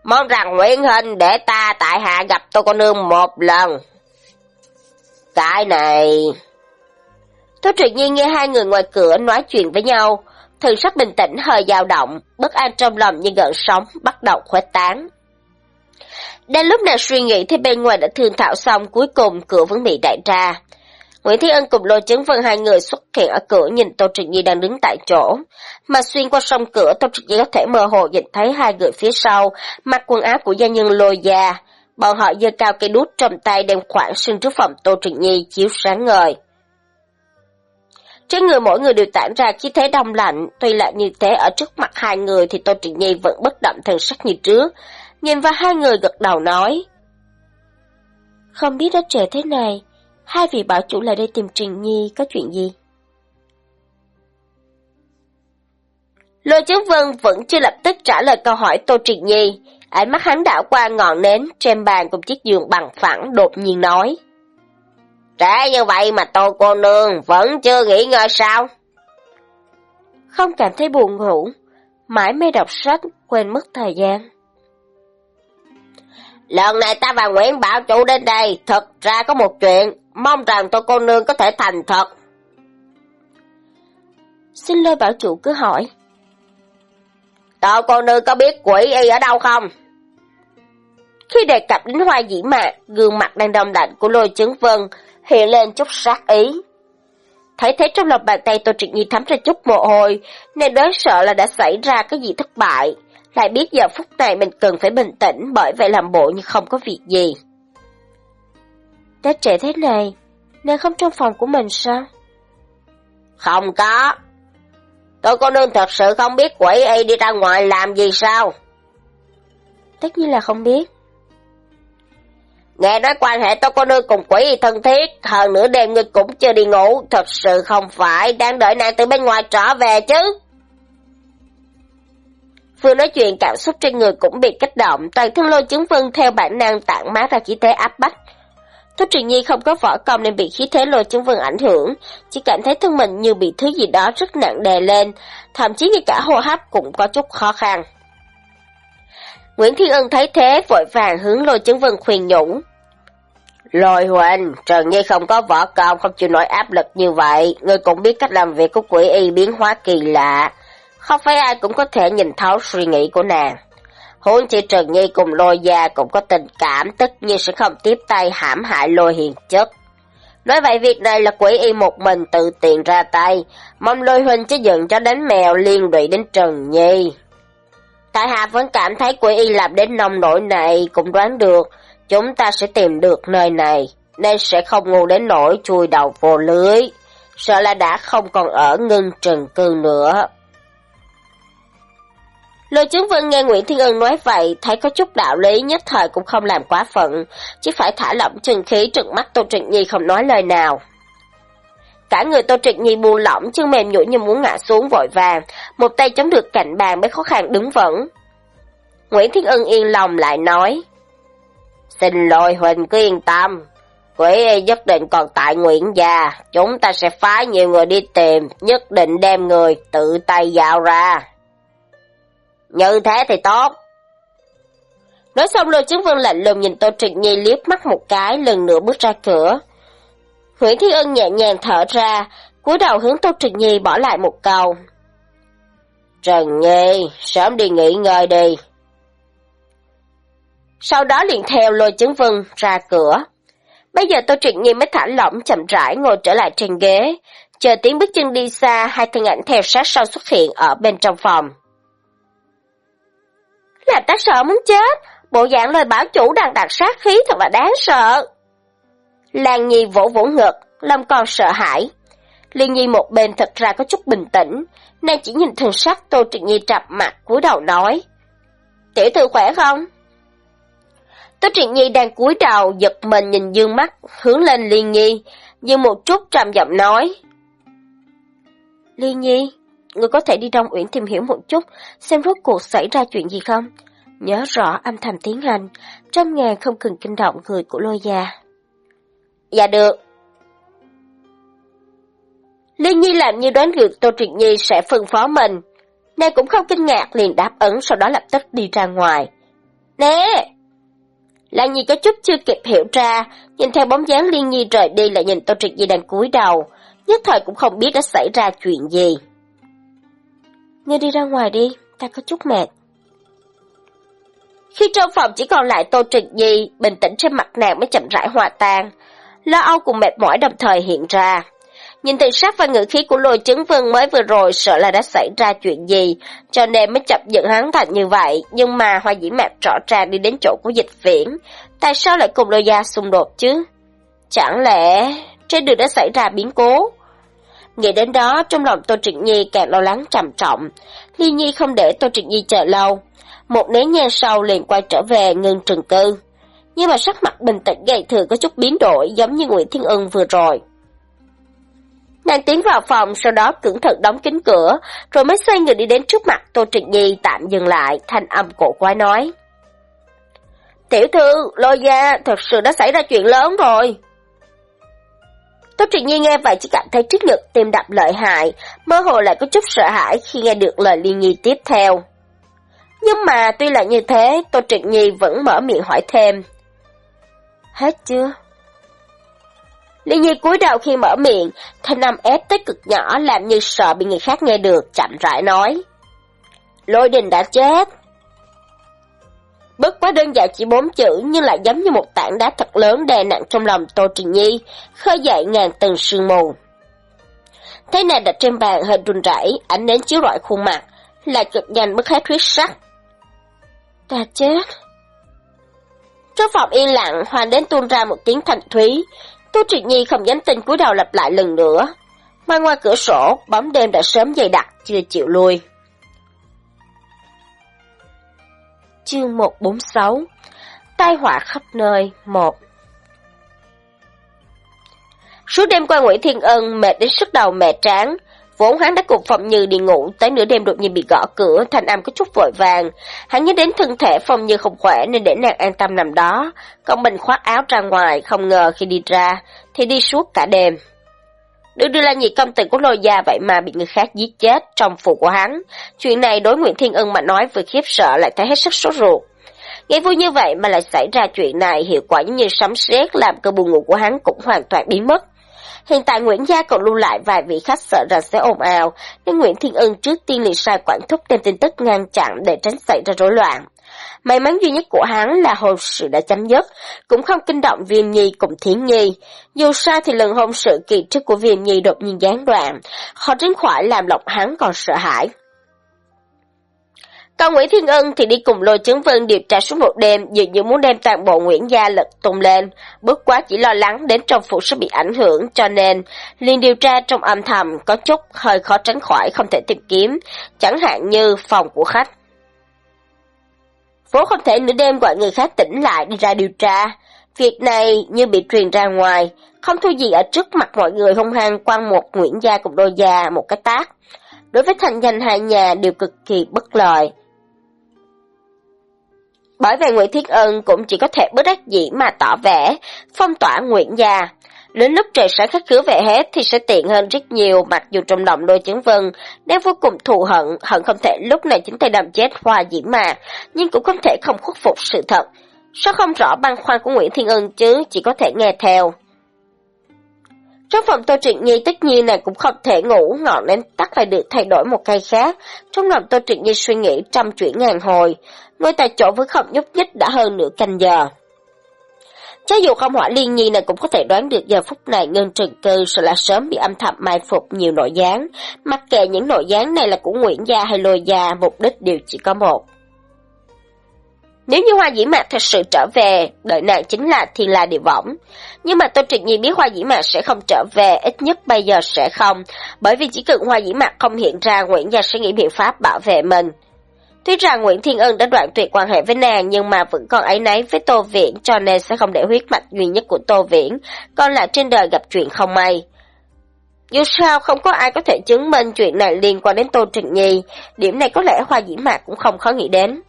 mong rằng Nguyễn Hình để ta tại hạ gặp tôi cô nương một lần. Cái này... Tôi truyền nhiên nghe hai người ngoài cửa nói chuyện với nhau, thường sắc bình tĩnh hơi dao động, bất an trong lòng như gợn sóng bắt đầu khuếch tán. Đến lúc nào suy nghĩ thì bên ngoài đã thương thảo xong cuối cùng cửa vẫn bị đại ra. Nguyễn Thiên Ân cùng Lôi chứng Vân hai người xuất hiện ở cửa nhìn Tô Trịnh Nhi đang đứng tại chỗ. Mà xuyên qua sông cửa Tô Trịnh Nhi có thể mơ hồ nhìn thấy hai người phía sau, mặc quần áo của gia nhân Lôi Gia. Bọn họ giơ cao cây đút trong tay đem khoảng sưng trước phòng Tô Trịnh Nhi chiếu sáng ngời. Trên người mỗi người đều tản ra khí thế đông lạnh, tuy là như thế ở trước mặt hai người thì Tô Trịnh Nhi vẫn bất động thần sắc như trước. Nhìn vào hai người gật đầu nói. Không biết đã trễ thế này, hai vị bảo chủ lại đây tìm Trình Nhi có chuyện gì? Lôi chứng vân vẫn chưa lập tức trả lời câu hỏi Tô Trình Nhi, ánh mắt hắn đảo qua ngọn nến trên bàn cùng chiếc giường bằng phẳng đột nhiên nói. Trễ như vậy mà tô cô nương vẫn chưa nghỉ ngơi sao? Không cảm thấy buồn ngủ, mãi mê đọc sách, quên mất thời gian. Lần này ta và Nguyễn Bảo Chủ đến đây, thật ra có một chuyện, mong rằng tô cô nương có thể thành thật. Xin lôi Bảo Chủ cứ hỏi. Tô cô nương có biết quỷ y ở đâu không? Khi đề cập đến hoa dĩ mạc, gương mặt đang đông lạnh của lôi chứng vân hiện lên chút sát ý. Thấy thế trong lòng bàn tay Tô Trịnh Nhi thấm ra chút mồ hôi, nên đối sợ là đã xảy ra cái gì thất bại. lại biết giờ phút này mình cần phải bình tĩnh bởi vậy làm bộ như không có việc gì. Đã trễ thế này, nên không trong phòng của mình sao? Không có. Tôi cô nương thật sự không biết quỷ y đi ra ngoài làm gì sao? Tất nhiên là không biết. Nghe nói quan hệ tôi cô nương cùng quỷ y thân thiết, hơn nửa đêm ngươi cũng chưa đi ngủ, thật sự không phải, đang đợi nàng từ bên ngoài trở về chứ. Vừa nói chuyện cảm xúc trên người cũng bị kích động, toàn thân lôi chứng vân theo bản năng tản mát ra khí thế áp bách. Tô Truyền Nhi không có võ công nên bị khí thế lôi chứng vân ảnh hưởng, chỉ cảm thấy thân mình như bị thứ gì đó rất nặng đè lên, thậm chí ngay cả hô hấp cũng có chút khó khăn. Nguyễn Thiên Ân thấy thế vội vàng hướng lôi chứng vân khuyên nhủ. Lôi huynh, Trần Nhi không có võ công, không chịu nổi áp lực như vậy, ngươi cũng biết cách làm việc của quỷ y biến hóa kỳ lạ, không phải ai cũng có thể nhìn thấu suy nghĩ của nàng. Huống chỉ Trần Nhi cùng lôi gia cũng có tình cảm, tất nhiên sẽ không tiếp tay hãm hại lôi hiền chất. Nói vậy việc này là quỷ y một mình tự tiện ra tay, mong lôi huynh chứ dựng cho đến mèo liên lụy đến Trần Nhi. Tại hạ vẫn cảm thấy quỷ y làm đến nông nổi này cũng đoán được, chúng ta sẽ tìm được nơi này, nên sẽ không ngu đến nỗi chui đầu vô lưới. Sợ là đã không còn ở ngưng trần cư nữa. Lôi chứng vân nghe Nguyễn Thiên Ân nói vậy, thấy có chút đạo lý nhất thời cũng không làm quá phận, chỉ phải thả lỏng chân khí trừng mắt Tô Trịnh Nhi không nói lời nào. Cả người Tô Trịnh Nhi buông lỏng, chân mềm nhũn như muốn ngã xuống vội vàng, một tay chống được cạnh bàn mới khó khăn đứng vững. Nguyễn Thiên Ân yên lòng lại nói, Xin lỗi Huỳnh cứ yên tâm, quỷ nhất định còn tại Nguyễn gia, chúng ta sẽ phái nhiều người đi tìm, nhất định đem người tự tay dạo ra. Như thế thì tốt. Nói xong lôi chứng vương lạnh lùng nhìn Tô Trịnh Nhi liếc mắt một cái, lần nữa bước ra cửa. Nguyễn Thiên Ân nhẹ nhàng thở ra, cúi đầu hướng Tô Trịnh Nhi bỏ lại một câu. Trần Nhi, sớm đi nghỉ ngơi đi. Sau đó liền theo lôi chứng vân ra cửa. Bây giờ Tô Trịnh Nhi mới thả lỏng chậm rãi ngồi trở lại trên ghế, chờ tiếng bước chân đi xa, hai thân ảnh theo sát sau xuất hiện ở bên trong phòng. Làm ta sợ muốn chết, bộ dạng lời bảo chủ đang đặt sát khí thật là đáng sợ. Lan Nhi vỗ vỗ ngực, Lâm còn sợ hãi. Liên Nhi một bên thật ra có chút bình tĩnh, nàng chỉ nhìn thần sắc Tô Trịnh Nhi trập mặt cúi đầu nói. Tiểu thư khỏe không? Tô Trịnh Nhi đang cúi đầu giật mình nhìn dương mắt, hướng lên Liên Nhi, nhưng một chút trầm giọng nói. Liên Nhi, người có thể đi Đông Uyển tìm hiểu một chút, xem rốt cuộc xảy ra chuyện gì không? Nhớ rõ âm thầm tiến hành, trăm ngàn không cần kinh động người của lôi gia. Dạ được. Liên Nhi làm như đoán được Tô Trịnh Nhi sẽ phân phó mình. Nàng cũng không kinh ngạc liền đáp ứng sau đó lập tức đi ra ngoài. Nè! Lan Nhi có chút chưa kịp hiểu ra, nhìn theo bóng dáng Liên Nhi rời đi lại nhìn Tô Trịnh Nhi đang cúi đầu, nhất thời cũng không biết đã xảy ra chuyện gì. Ngươi đi ra ngoài đi, ta có chút mệt. Khi trong phòng chỉ còn lại Tô Trịnh Nhi, bình tĩnh trên mặt nàng mới chậm rãi hòa tan. Lo âu cùng mệt mỏi đồng thời hiện ra. Nhìn từ sắc và ngữ khí của lôi chứng vương mới vừa rồi sợ là đã xảy ra chuyện gì, cho nên mới chậm dựng hắn thành như vậy, nhưng mà hoa dĩ mạc rõ ràng đi đến chỗ của dịch viễn, tại sao lại cùng lôi gia xung đột chứ? Chẳng lẽ trên đường đã xảy ra biến cố? Nghĩ đến đó, trong lòng Tô Trịnh Nhi càng lo lắng trầm trọng. Ly Nhi không để Tô Trịnh Nhi chờ lâu. Một nén nhang sau liền quay trở về ngưng trừng cư. Nhưng mà sắc mặt bình tĩnh gầy thừa có chút biến đổi giống như Nguyễn Thiên Ân vừa rồi. Nàng tiến vào phòng, sau đó cẩn thận đóng kín cửa, rồi mới xoay người đi đến trước mặt Tô Trịnh Nhi tạm dừng lại, thanh âm cổ quái nói. Tiểu thư, lôi gia, thật sự đã xảy ra chuyện lớn rồi. Tô truyện Nhi nghe vậy chỉ cảm thấy trước ngực tim đập lợi hại, mơ hồ lại có chút sợ hãi khi nghe được lời Liên Nhi tiếp theo. Nhưng mà tuy là như thế, Tô Trịnh Nhi vẫn mở miệng hỏi thêm. Hết chưa? Liên Nhi cúi đầu khi mở miệng, thanh âm ép tới cực nhỏ làm như sợ bị người khác nghe được, chậm rãi nói. Lôi đình đã chết. Bất quá đơn giản chỉ bốn chữ nhưng lại giống như một tảng đá thật lớn đè nặng trong lòng Tô Trình Nhi, khơi dậy ngàn tầng sương mù. Thế này đặt trên bàn hơi run rẩy, ánh nến chiếu rọi khuôn mặt, lại cực nhanh mất hết huyết sắc. Ta chết. Trong phòng yên lặng, Hoàng đến tuôn ra một tiếng thanh thúy. Tô Triệt Nhi không dám tin cúi đầu lặp lại lần nữa. Mà ngoài cửa sổ, bóng đêm đã sớm dày đặc, chưa chịu lui. Chương 146 Tai họa khắp nơi, một Suốt đêm qua Nguyễn Thiên Ân mệt đến sức đầu mệt tráng, Vốn hắn đã cùng Phong Như đi ngủ, tới nửa đêm đột nhiên bị gõ cửa, thanh âm có chút vội vàng. Hắn nhớ đến thân thể Phong Như không khỏe nên để nàng an tâm nằm đó. Còn mình khoác áo ra ngoài, không ngờ khi đi ra, thì đi suốt cả đêm. Được đưa là nhị công tử của lôi gia vậy mà bị người khác giết chết trong phủ của hắn. Chuyện này đối Nguyễn Thiên Ân mà nói vừa khiếp sợ lại thấy hết sức sốt ruột. Nghe vui như vậy mà lại xảy ra chuyện này hiệu quả như sấm sét làm cơ buồn ngủ của hắn cũng hoàn toàn biến mất. Hiện tại Nguyễn Gia còn lưu lại vài vị khách sợ rằng sẽ ồn ào, nên Nguyễn Thiên Ân trước tiên liền sai quản thúc đem tin tức ngăn chặn để tránh xảy ra rối loạn. May mắn duy nhất của hắn là hôn sự đã chấm dứt, cũng không kinh động Viêm Nhi cùng Thiến Nhi. Dù sao thì lần hôn sự kỳ trước của Viêm Nhi đột nhiên gián đoạn, họ tránh khỏi làm lộc hắn còn sợ hãi. Còn Nguyễn Thiên Ân thì đi cùng lôi chứng vân điều tra suốt một đêm, dường như muốn đem toàn bộ Nguyễn Gia lật tung lên. Bước quá chỉ lo lắng đến trong phủ sẽ bị ảnh hưởng, cho nên liền điều tra trong âm thầm có chút hơi khó tránh khỏi không thể tìm kiếm, chẳng hạn như phòng của khách. Vốn không thể nửa đêm gọi người khác tỉnh lại đi ra điều tra. Việc này như bị truyền ra ngoài, không thua gì ở trước mặt mọi người hung hăng quăng một Nguyễn Gia cùng đôi gia một cái tác. Đối với thành danh hai nhà đều cực kỳ bất lợi. Bởi vậy Nguyễn Thiết Ân cũng chỉ có thể bất đắc dĩ mà tỏ vẻ, phong tỏa Nguyễn gia. Đến lúc trời sáng khắc khứa về hết thì sẽ tiện hơn rất nhiều mặc dù trong lòng đôi chứng vân đang vô cùng thù hận, hận không thể lúc này chính tay đâm chết hoa diễm mà, nhưng cũng không thể không khuất phục sự thật. Sao không rõ băn khoăn của Nguyễn Thiên Ân chứ, chỉ có thể nghe theo. Trong phòng Tô Trịnh Nhi tất nhiên này cũng không thể ngủ, ngọn nến tắt phải được thay đổi một cây khác. Trong lòng Tô Trịnh Nhi suy nghĩ trăm chuyển ngàn hồi, ngồi tại chỗ với không nhúc nhích đã hơn nửa canh giờ. Cho dù không hỏa liên nhi này cũng có thể đoán được giờ phút này ngân trừng cư sẽ là sớm bị âm thầm mai phục nhiều nội gián, mặc kệ những nội gián này là của Nguyễn Gia hay Lôi Gia, mục đích đều chỉ có một. Nếu như Hoa Dĩ Mạc thật sự trở về, đợi nàng chính là Thiên La Địa Võng. Nhưng mà Tô Trịnh Nhi biết Hoa Dĩ Mạc sẽ không trở về, ít nhất bây giờ sẽ không, bởi vì chỉ cần Hoa Dĩ Mạc không hiện ra, Nguyễn Gia sẽ nghĩ biện pháp bảo vệ mình. Tuy rằng Nguyễn Thiên Ân đã đoạn tuyệt quan hệ với nàng nhưng mà vẫn còn ấy nấy với Tô Viễn cho nên sẽ không để huyết mạch duy nhất của Tô Viễn, còn là trên đời gặp chuyện không may. Dù sao không có ai có thể chứng minh chuyện này liên quan đến Tô Trịnh Nhi, điểm này có lẽ Hoa Dĩ Mạc cũng không khó nghĩ đến.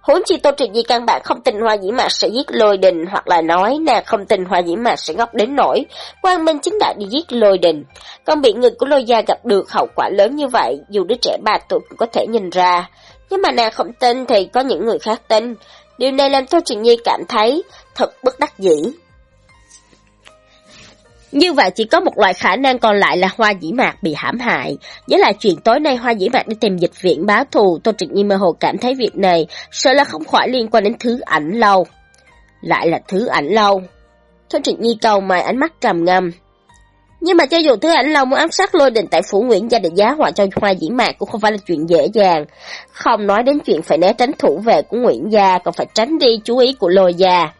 Huống chi Tô Trịnh Nhi căn bản không tin Hoa Dĩ Mạc sẽ giết lôi đình hoặc là nói nàng không tin Hoa Dĩ Mạc sẽ ngốc đến nổi, quan minh chính đại đi giết lôi đình. Còn bị người của lôi gia gặp được hậu quả lớn như vậy, dù đứa trẻ ba tuổi cũng có thể nhìn ra. Nhưng mà nàng không tin thì có những người khác tin. Điều này làm Tô Trịnh Nhi cảm thấy thật bất đắc dĩ. Như vậy chỉ có một loại khả năng còn lại là hoa dĩ mạc bị hãm hại. Nhớ lại chuyện tối nay hoa dĩ mạc đi tìm dịch viện báo thù, Tô Trịnh Nhi mơ hồ cảm thấy việc này sợ là không khỏi liên quan đến thứ ảnh lâu. Lại là thứ ảnh lâu. Tô Trịnh Nhi cầu mày ánh mắt trầm ngâm. Nhưng mà cho dù thứ ảnh lâu muốn ám sát lôi đình tại phủ Nguyễn gia định giá họa cho hoa dĩ mạc cũng không phải là chuyện dễ dàng. Không nói đến chuyện phải né tránh thủ về của Nguyễn gia, còn phải tránh đi chú ý của lôi gia.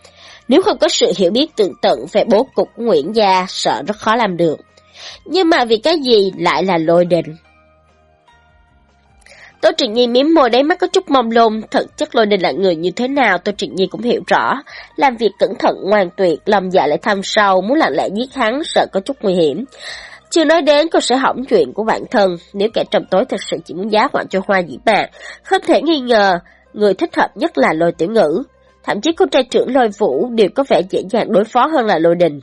Nếu không có sự hiểu biết tường tận về bố cục của Nguyễn gia, sợ rất khó làm được. Nhưng mà vì cái gì lại là lôi đình? Tô Trịnh Nhi miếm môi đáy mắt có chút mông lung, thật chất lôi đình là người như thế nào Tô Trịnh Nhi cũng hiểu rõ. Làm việc cẩn thận ngoan tuyệt, lòng dạ lại thăm sâu, muốn lặng lẽ giết hắn, sợ có chút nguy hiểm. Chưa nói đến cô sẽ hỏng chuyện của bản thân, nếu kẻ trầm tối thật sự chỉ muốn giá họa cho hoa dĩ bạc, không thể nghi ngờ, người thích hợp nhất là lôi tiểu ngữ. Thậm chí con trai trưởng lôi vũ đều có vẻ dễ dàng đối phó hơn là lôi đình.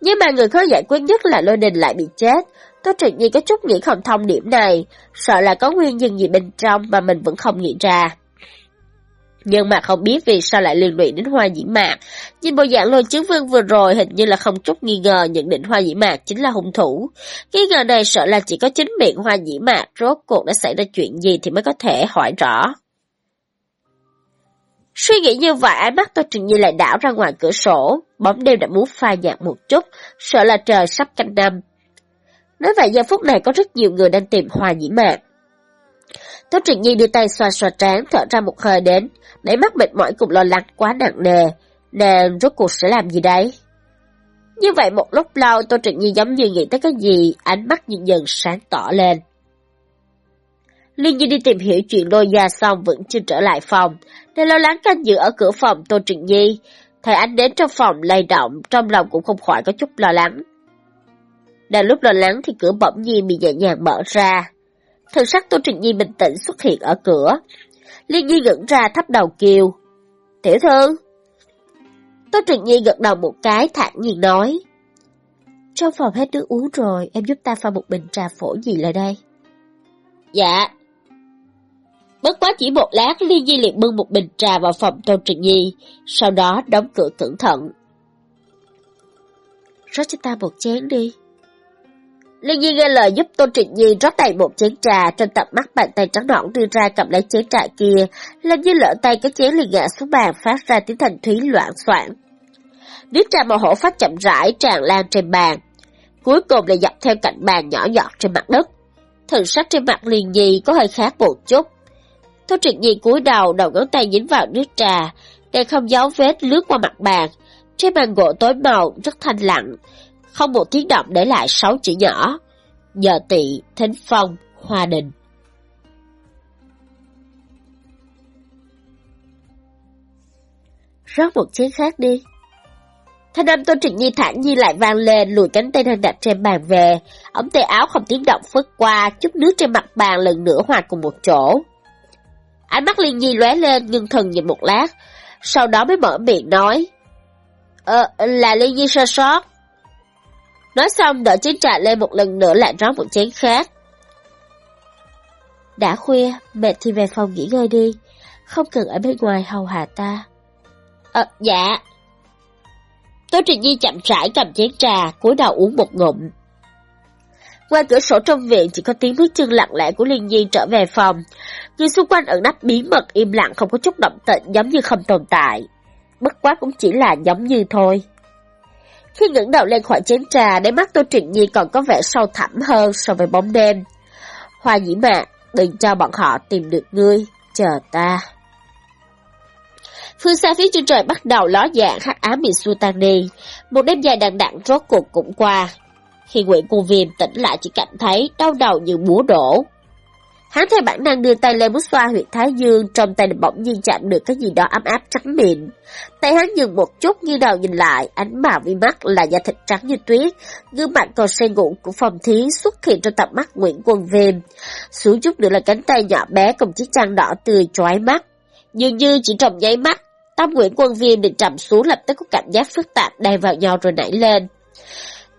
Nhưng mà người khó giải quyết nhất là lôi đình lại bị chết. Tô Trịnh Nhi có chút nghĩ không thông điểm này, sợ là có nguyên nhân gì bên trong mà mình vẫn không nghĩ ra. Nhưng mà không biết vì sao lại liên lụy đến hoa dĩ mạc. Nhìn bộ dạng lôi chứng vương vừa rồi hình như là không chút nghi ngờ nhận định hoa dĩ mạc chính là hung thủ. Nghi ngờ này sợ là chỉ có chính miệng hoa dĩ mạc rốt cuộc đã xảy ra chuyện gì thì mới có thể hỏi rõ. Suy nghĩ như vậy, ánh mắt tôi Trịnh Nhi lại đảo ra ngoài cửa sổ, bóng đêm đã muốn phai nhạt một chút, sợ là trời sắp canh năm. Nói vậy giờ phút này có rất nhiều người đang tìm hòa nhĩ mạn. Tô Trịnh Nhi đưa tay xoa xoa trán, thở ra một hơi đến, đáy mắt mệt mỏi cùng lo lắng quá nặng nề. Nàng rốt cuộc sẽ làm gì đấy? Như vậy một lúc lâu Tô Trịnh Nhi giống như nghĩ tới cái gì, ánh mắt nhìn dần sáng tỏ lên. Liên Nhi đi tìm hiểu chuyện lôi gia xong vẫn chưa trở lại phòng. nên lo lắng canh giữ ở cửa phòng Tô Trịnh Nhi. Thầy anh đến trong phòng lay động, trong lòng cũng không khỏi có chút lo lắng. Đang lúc lo lắng thì cửa bỗng nhiên bị nhẹ nhàng mở ra. Thần sắc Tô Trịnh Nhi bình tĩnh xuất hiện ở cửa. Liên Nhi ngẩn ra thấp đầu kêu. Tiểu thư! Tô Trịnh Nhi gật đầu một cái thản nhiên nói. Trong phòng hết nước uống rồi, em giúp ta pha một bình trà phổ gì lại đây? Dạ. Bất quá chỉ một lát, Liên Nhi liền bưng một bình trà vào phòng Tô Trịnh Nhi, sau đó đóng cửa cẩn thận. Rót cho ta một chén đi. Lương Nhi nghe lời giúp tôn Trịnh Nhi rót đầy một chén trà, trên tập mắt bàn tay trắng nõn đưa ra cầm lấy chén trà kia, Lâm Nhi lỡ tay cái chén liền ngã xuống bàn phát ra tiếng thành thúy loạn soạn. Nước trà màu hổ phát chậm rãi tràn lan trên bàn, cuối cùng lại dọc theo cạnh bàn nhỏ giọt trên mặt đất. Thần sắc trên mặt Liên Nhi có hơi khác một chút. Tôn Trịnh Nhi cúi đầu, đầu ngón tay dính vào nước trà, để không dấu vết lướt qua mặt bàn. Trên bàn gỗ tối màu, rất thanh lặng, không một tiếng động để lại sáu chữ nhỏ. Nhờ tị, thính phong, hoa đình. Rót một chén khác đi. Thanh âm Tôn Trịnh Nhi thản nhiên lại vang lên, lùi cánh tay đang đặt trên bàn về. Ống tay áo không tiếng động phớt qua, chút nước trên mặt bàn lần nữa hòa cùng một chỗ. Ánh mắt Liên Nhi lóe lên, ngưng thần nhìn một lát, sau đó mới mở miệng nói. Ờ, là Liên Nhi sơ sót. Nói xong đợi chén trà lên một lần nữa lại rót một chén khác. Đã khuya, mệt thì về phòng nghỉ ngơi đi, không cần ở bên ngoài hầu hạ ta. Ờ, dạ. Tố Trịnh Nhi chậm rãi cầm chén trà, cúi đầu uống một ngụm. Ngoài cửa sổ trong viện chỉ có tiếng bước chân lặng lẽ của Liên Nhi trở về phòng. Người xung quanh ẩn nắp bí mật im lặng không có chút động tĩnh giống như không tồn tại. Bất quá cũng chỉ là giống như thôi. Khi ngẩng đầu lên khỏi chén trà, đáy mắt Tô Trịnh Nhi còn có vẻ sâu thẳm hơn so với bóng đêm. Hoa nhĩ mạ, đừng cho bọn họ tìm được ngươi, chờ ta. Phương xa phía trên trời bắt đầu ló dạng hắc ám bị xua tan đi. Một đêm dài đằng đẵng rốt cuộc cũng qua. Khi Nguyễn Cô Viêm tỉnh lại chỉ cảm thấy đau đầu như búa đổ. Hắn theo bản năng đưa tay lên muốn xoa huyệt thái dương, trong tay bỗng nhiên chạm được cái gì đó ấm áp trắng mịn. Tay hắn dừng một chút như đầu nhìn lại, ánh màu vi mắt là da thịt trắng như tuyết, gương mặt còn say ngủ của phòng thí xuất hiện trong tầm mắt Nguyễn Quân Viêm. Xuống chút nữa là cánh tay nhỏ bé cùng chiếc trang đỏ tươi chói mắt. Dường như chỉ trong nháy mắt, tâm Nguyễn Quân Viêm định trầm xuống lập tức có cảm giác phức tạp đè vào nhau rồi nảy lên.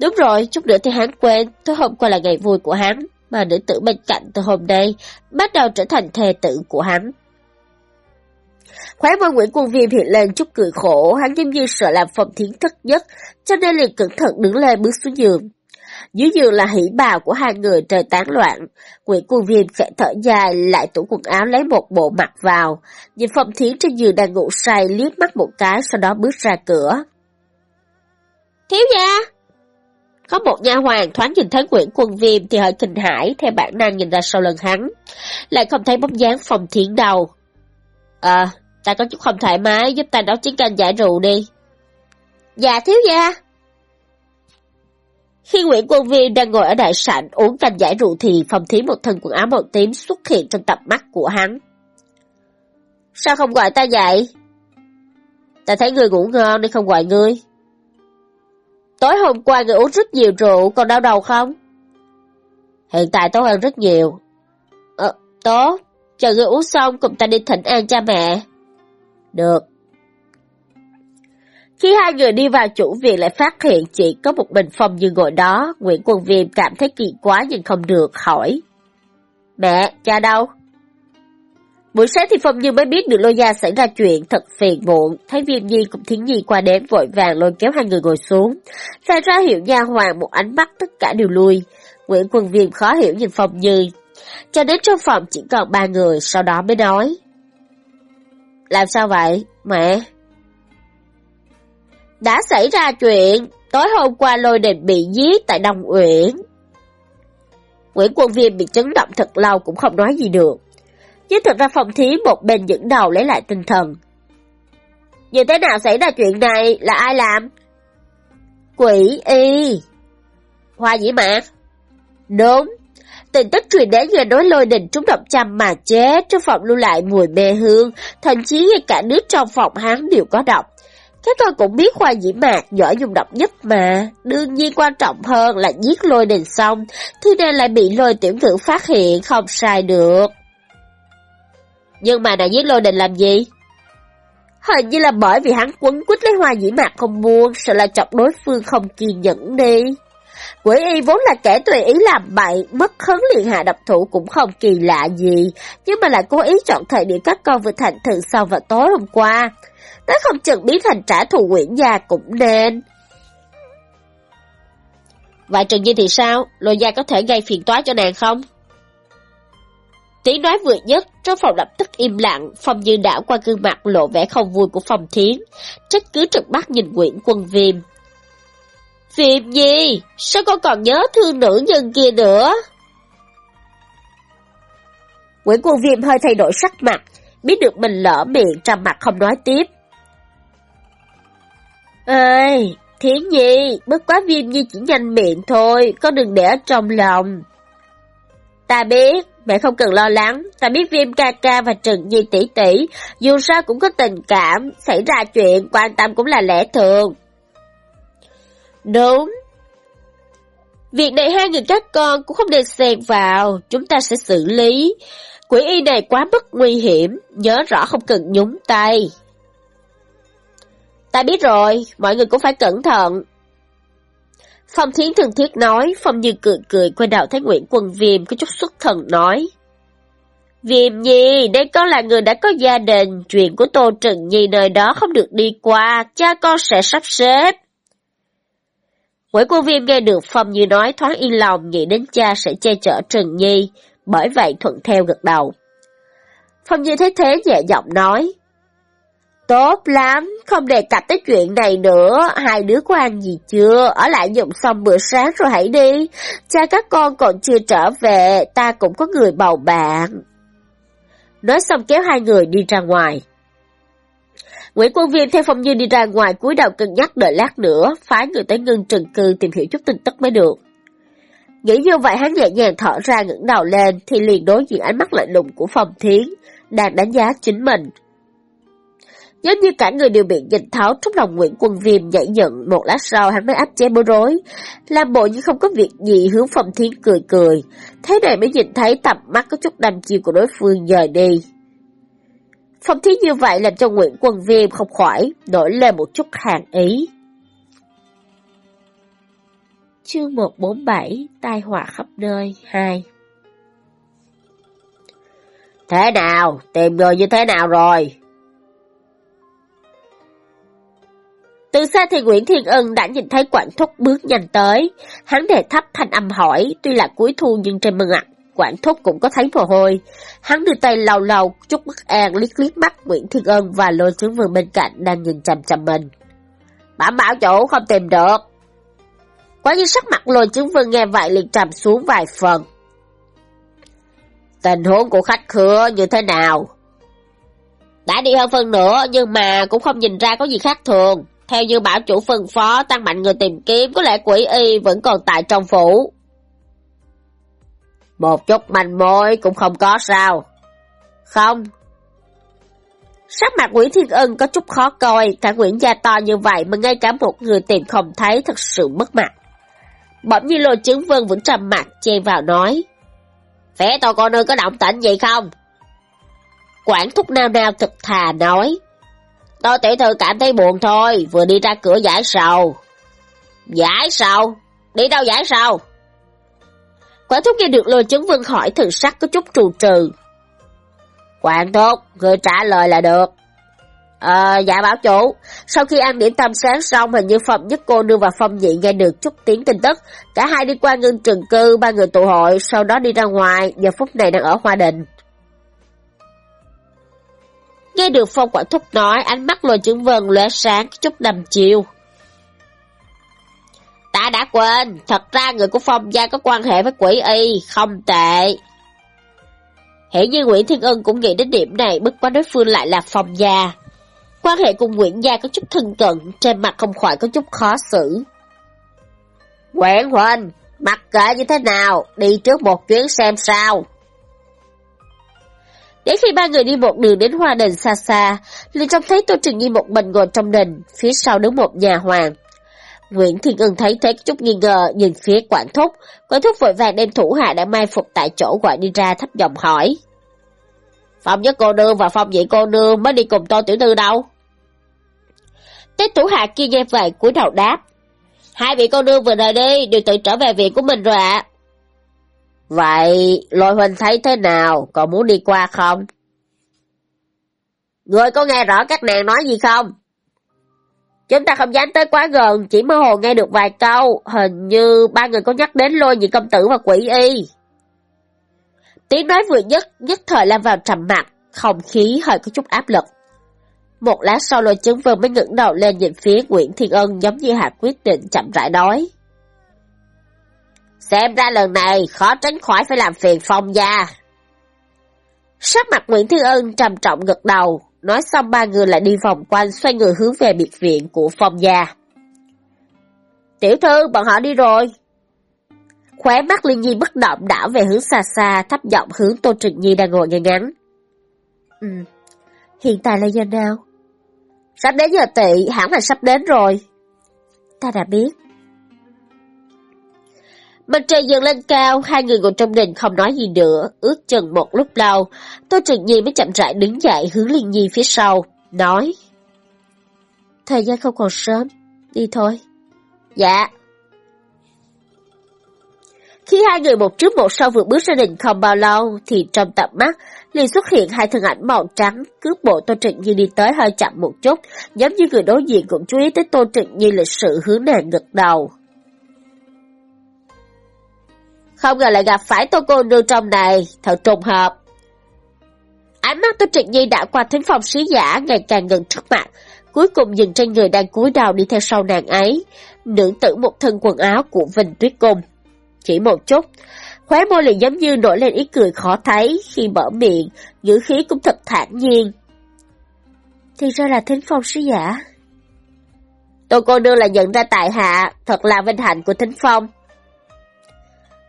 Đúng rồi, chút nữa thì hắn quên, tối hôm qua là ngày vui của hắn, và nữ tử bên cạnh từ hôm nay bắt đầu trở thành thề tử của hắn. Khóe môi Nguyễn Quân Viêm hiện lên chút cười khổ, hắn giống như sợ làm phòng thiến thất nhất, cho nên liền cẩn thận đứng lên bước xuống giường. Dưới giường là hỉ bào của hai người trời tán loạn. Nguyễn Quân Viêm khẽ thở dài, lại tủ quần áo lấy một bộ mặc vào. Nhìn phòng thiến trên giường đang ngủ say, liếc mắt một cái, sau đó bước ra cửa. Thiếu gia! Có một nha hoàng thoáng nhìn thấy Nguyễn Quân Viêm thì hơi kinh hãi theo bản năng nhìn ra sau lưng hắn. Lại không thấy bóng dáng phòng thiến đầu. Ờ, ta có chút không thoải mái, giúp ta nấu chén canh giải rượu đi. Dạ thiếu gia. Khi Nguyễn Quân Viêm đang ngồi ở đại sảnh uống canh giải rượu thì phòng thiến một thân quần áo màu tím xuất hiện trong tập mắt của hắn. Sao không gọi ta dậy? Ta thấy người ngủ ngon nên không gọi ngươi. Tối hôm qua người uống rất nhiều rượu, còn đau đầu không? Hiện tại tốt hơn rất nhiều. Ờ, tốt. Chờ người uống xong cùng ta đi thỉnh an cha mẹ. Được. Khi hai người đi vào chủ viện lại phát hiện chỉ có một bình phong như ngồi đó, Nguyễn Quân Viêm cảm thấy kỳ quá nhưng không được, hỏi. Mẹ, cha đâu? Buổi sáng thì Phong Như mới biết được Lôi Gia xảy ra chuyện thật phiền muộn, thấy Viêm Nhi cùng Thiến Nhi qua đến vội vàng lôi kéo hai người ngồi xuống, ra ra hiệu nha hoàng một ánh mắt tất cả đều lui. Nguyễn Quân Viêm khó hiểu nhìn Phong Như, cho đến trong phòng chỉ còn ba người, sau đó mới nói. Làm sao vậy, mẹ? Đã xảy ra chuyện, tối hôm qua lôi đình bị giết tại Đông Uyển. Nguyễn Quân Viêm bị chấn động thật lâu cũng không nói gì được chứ thực ra phòng thí một bên những đầu lấy lại tinh thần. Như thế nào xảy ra chuyện này? Là ai làm? Quỷ y. Hoa dĩ mạc. Đúng. Tin tức truyền đến nghe nói lôi đình trúng độc châm mà chết, trong phòng lưu lại mùi mê hương, thậm chí ngay cả nước trong phòng hắn đều có độc. Các con cũng biết khoa dĩ mạc giỏi dùng độc nhất mà, đương nhiên quan trọng hơn là giết lôi đình xong, thứ nên lại bị lôi tiểu ngữ phát hiện, không sai được. Nhưng mà nàng giết lôi đình làm gì? Hình như là bởi vì hắn quấn quýt lấy hoa dĩ mạc không buông, sợ là chọc đối phương không kiên nhẫn đi. Quỷ y vốn là kẻ tùy ý làm bậy, mất khấn liền hạ độc thủ cũng không kỳ lạ gì, nhưng mà lại cố ý chọn thời điểm các con vừa thành thử sau vào tối hôm qua. Tới không chừng biến thành trả thù quyển gia cũng nên. Vậy Trần Nhi thì sao? Lôi gia có thể gây phiền toái cho nàng không? Tiếng nói vừa nhất, trong phòng lập tức im lặng, phòng dư đảo qua gương mặt lộ vẻ không vui của phòng thiến. Trách cứ trực bắt nhìn quyển quân viêm. Viêm gì? Sao con còn nhớ thương nữ nhân kia nữa? Nguyễn Quân Viêm hơi thay đổi sắc mặt, biết được mình lỡ miệng trầm mặt không nói tiếp. Ê, Thiến Nhi, bất quá Viêm Nhi chỉ nhanh miệng thôi, con đừng để ở trong lòng. Ta biết, mẹ không cần lo lắng, ta biết Viêm ca ca và Trần Nhi tỷ tỷ, dù sao cũng có tình cảm, xảy ra chuyện, quan tâm cũng là lẽ thường. Đúng. Việc này hai người các con cũng không nên xen vào, chúng ta sẽ xử lý. Quỷ y này quá bất nguy hiểm, nhớ rõ không cần nhúng tay. Ta biết rồi, mọi người cũng phải cẩn thận. Phong Thiến thường thiết nói, Phong Như cười cười quay đầu thấy Nguyễn Quân Viêm có chút xuất thần nói. Viêm Nhi, đây con là người đã có gia đình, chuyện của Tô Trừng Nhi nơi đó không được đi qua, cha con sẽ sắp xếp. Nguyễn Quân Viêm nghe được Phong Như nói thoáng yên lòng nghĩ đến cha sẽ che chở Trừng Nhi, bởi vậy thuận theo gật đầu. Phong Như thấy thế nhẹ giọng nói, Tốt lắm, không đề cập tới chuyện này nữa, hai đứa có ăn gì chưa, ở lại dùng xong bữa sáng rồi hãy đi, cha các con còn chưa trở về, ta cũng có người bầu bạn. Nói xong kéo hai người đi ra ngoài. Nguyễn Quân Viên theo Phong Như đi ra ngoài cúi đầu cân nhắc đợi lát nữa, phái người tới ngưng trần cư tìm hiểu chút tin tức mới được. Nghĩ như vậy hắn nhẹ nhàng thở ra ngẩng đầu lên thì liền đối diện ánh mắt lạnh lùng của Phong Thiến, đang đánh giá chính mình. Giống như cả người đều bị nhìn tháo trong lòng Nguyễn Quân Viêm nhảy nhận, một lát sau hắn mới áp chế bối rối. Làm bộ như không có việc gì hướng Phong Thiến cười cười, thế này mới nhìn thấy tầm mắt có chút đăm chiêu của đối phương dời đi. Phong Thiến như vậy làm cho Nguyễn Quân Viêm không khỏi, nổi lên một chút hàng ý. Chương 147 Tai họa khắp nơi 2 Thế nào? Tìm người như thế nào rồi? Từ xa thì Nguyễn Thiên Ân đã nhìn thấy Quảng Thúc bước nhanh tới. Hắn đề thấp thanh âm hỏi, tuy là cuối thu nhưng trên mặt Quảng Thúc cũng có thấy mồ hôi. Hắn đưa tay lầu lầu chút bất an liếc liếc mắt Nguyễn Thiên Ân và lôi chứng vương bên cạnh đang nhìn chằm chằm mình. Bảo bảo chủ không tìm được. Quá như sắc mặt lôi chứng vương nghe vậy liền trầm xuống vài phần. Tình huống của khách khứa như thế nào? Đã đi hơn phần nữa nhưng mà cũng không nhìn ra có gì khác thường. Theo như bảo chủ phân phó tăng mạnh người tìm kiếm, có lẽ quỷ y vẫn còn tại trong phủ. Một chút manh mối cũng không có sao. Không. Sắc mặt Nguyễn Thiên Ân có chút khó coi, cả Nguyễn Gia to như vậy mà ngay cả một người tìm không thấy thật sự mất mặt. Bỗng như lôi chứng vân vẫn trầm mặt, chen vào nói. Phế tôi con ơi có động tĩnh gì không? Quản thúc nao nao thật thà nói. Tôi tiểu thư cảm thấy buồn thôi, vừa đi ra cửa giải sầu. Giải sầu? Đi đâu giải sầu? Quả thúc nghe được lời chứng vân hỏi thần sắc có chút trù trừ. Quản thúc, người trả lời là được. Ờ, dạ bảo chủ, sau khi ăn điểm tâm sáng xong hình như Phong nhất cô đưa vào Phong nhị nghe được chút tiếng tin tức. Cả hai đi qua ngưng trường cư, ba người tụ hội, sau đó đi ra ngoài, giờ phút này đang ở Hoa Đình. Nghe được Phong Quản Thúc nói, ánh mắt lôi chứng vân lóe sáng chút đầm chiều. Ta đã quên, thật ra người của Phong gia có quan hệ với quỷ y, không tệ. hiển như Nguyễn Thiên Ân cũng nghĩ đến điểm này, bất quá đối phương lại là phong gia. Quan hệ cùng Nguyễn Gia có chút thân cận, trên mặt không khỏi có chút khó xử. Nguyễn Huỳnh, mặc kệ như thế nào, đi trước một chuyến xem sao. Đến khi ba người đi một đường đến hoa đình xa xa, liền trông thấy Tô Trường Nhi một mình ngồi trong đình, phía sau đứng một nhà hoàng. Nguyễn Thiên Ân thấy thế chút nghi ngờ, nhìn phía quản thúc, quản thúc vội vàng đem thủ hạ đã mai phục tại chỗ gọi đi ra thấp giọng hỏi. Phong nhất cô nương và phong nhị cô nương mới đi cùng tô tiểu thư đâu? Tên thủ hạ kia nghe vậy cúi đầu đáp. Hai vị cô nương vừa rời đi, đều tự trở về viện của mình rồi ạ. Vậy, lôi huynh thấy thế nào, còn muốn đi qua không? Người có nghe rõ các nàng nói gì không? Chúng ta không dám tới quá gần, chỉ mơ hồ nghe được vài câu, hình như ba người có nhắc đến lôi nhị công tử và quỷ y. Tiếng nói vừa nhất, nhất thời làm vào trầm mặt, không khí hơi có chút áp lực. Một lát sau lôi chứng vương mới ngẩng đầu lên nhìn phía Nguyễn Thiên Ân giống như hạt quyết định chậm rãi nói. Xem ra lần này khó tránh khỏi phải làm phiền phong gia. Sắc mặt Nguyễn Thiên Ân trầm trọng gật đầu, nói xong ba người lại đi vòng quanh xoay người hướng về biệt viện của phong gia. Tiểu thư, bọn họ đi rồi. Khóe mắt Liên Nhi bất động đảo về hướng xa xa, thấp giọng hướng Tô Trịnh Nhi đang ngồi ngay ngắn. Ừ, hiện tại là giờ nào? Sắp đến giờ tị, hẳn là sắp đến rồi. Ta đã biết. Mặt trời dần lên cao, hai người ngồi trong đình không nói gì nữa, ước chừng một lúc lâu, Tô Trịnh Nhi mới chậm rãi đứng dậy hướng Liên Nhi phía sau, nói. Thời gian không còn sớm, đi thôi. Dạ. Khi hai người một trước một sau vừa bước ra đình không bao lâu, thì trong tầm mắt liền xuất hiện hai thân ảnh màu trắng, cướp bộ Tô Trịnh Nhi đi tới hơi chậm một chút, giống như người đối diện cũng chú ý tới Tô Trịnh Nhi lịch sự hướng nàng gật đầu. Không ngờ lại gặp phải tô cô nương trong này, thật trùng hợp. Ánh mắt Tô Trịnh Nhi đã qua thính phòng sứ giả ngày càng gần trước mặt, cuối cùng dừng trên người đang cúi đầu đi theo sau nàng ấy, nữ tử một thân quần áo của Vinh Tuyết Cung. Chỉ một chút, khóe môi liền giống như nổi lên ý cười khó thấy khi mở miệng, ngữ khí cũng thật thản nhiên. Thì ra là thính phong sứ giả. Tô cô nương là nhận ra tại hạ, thật là vinh hạnh của thính phong.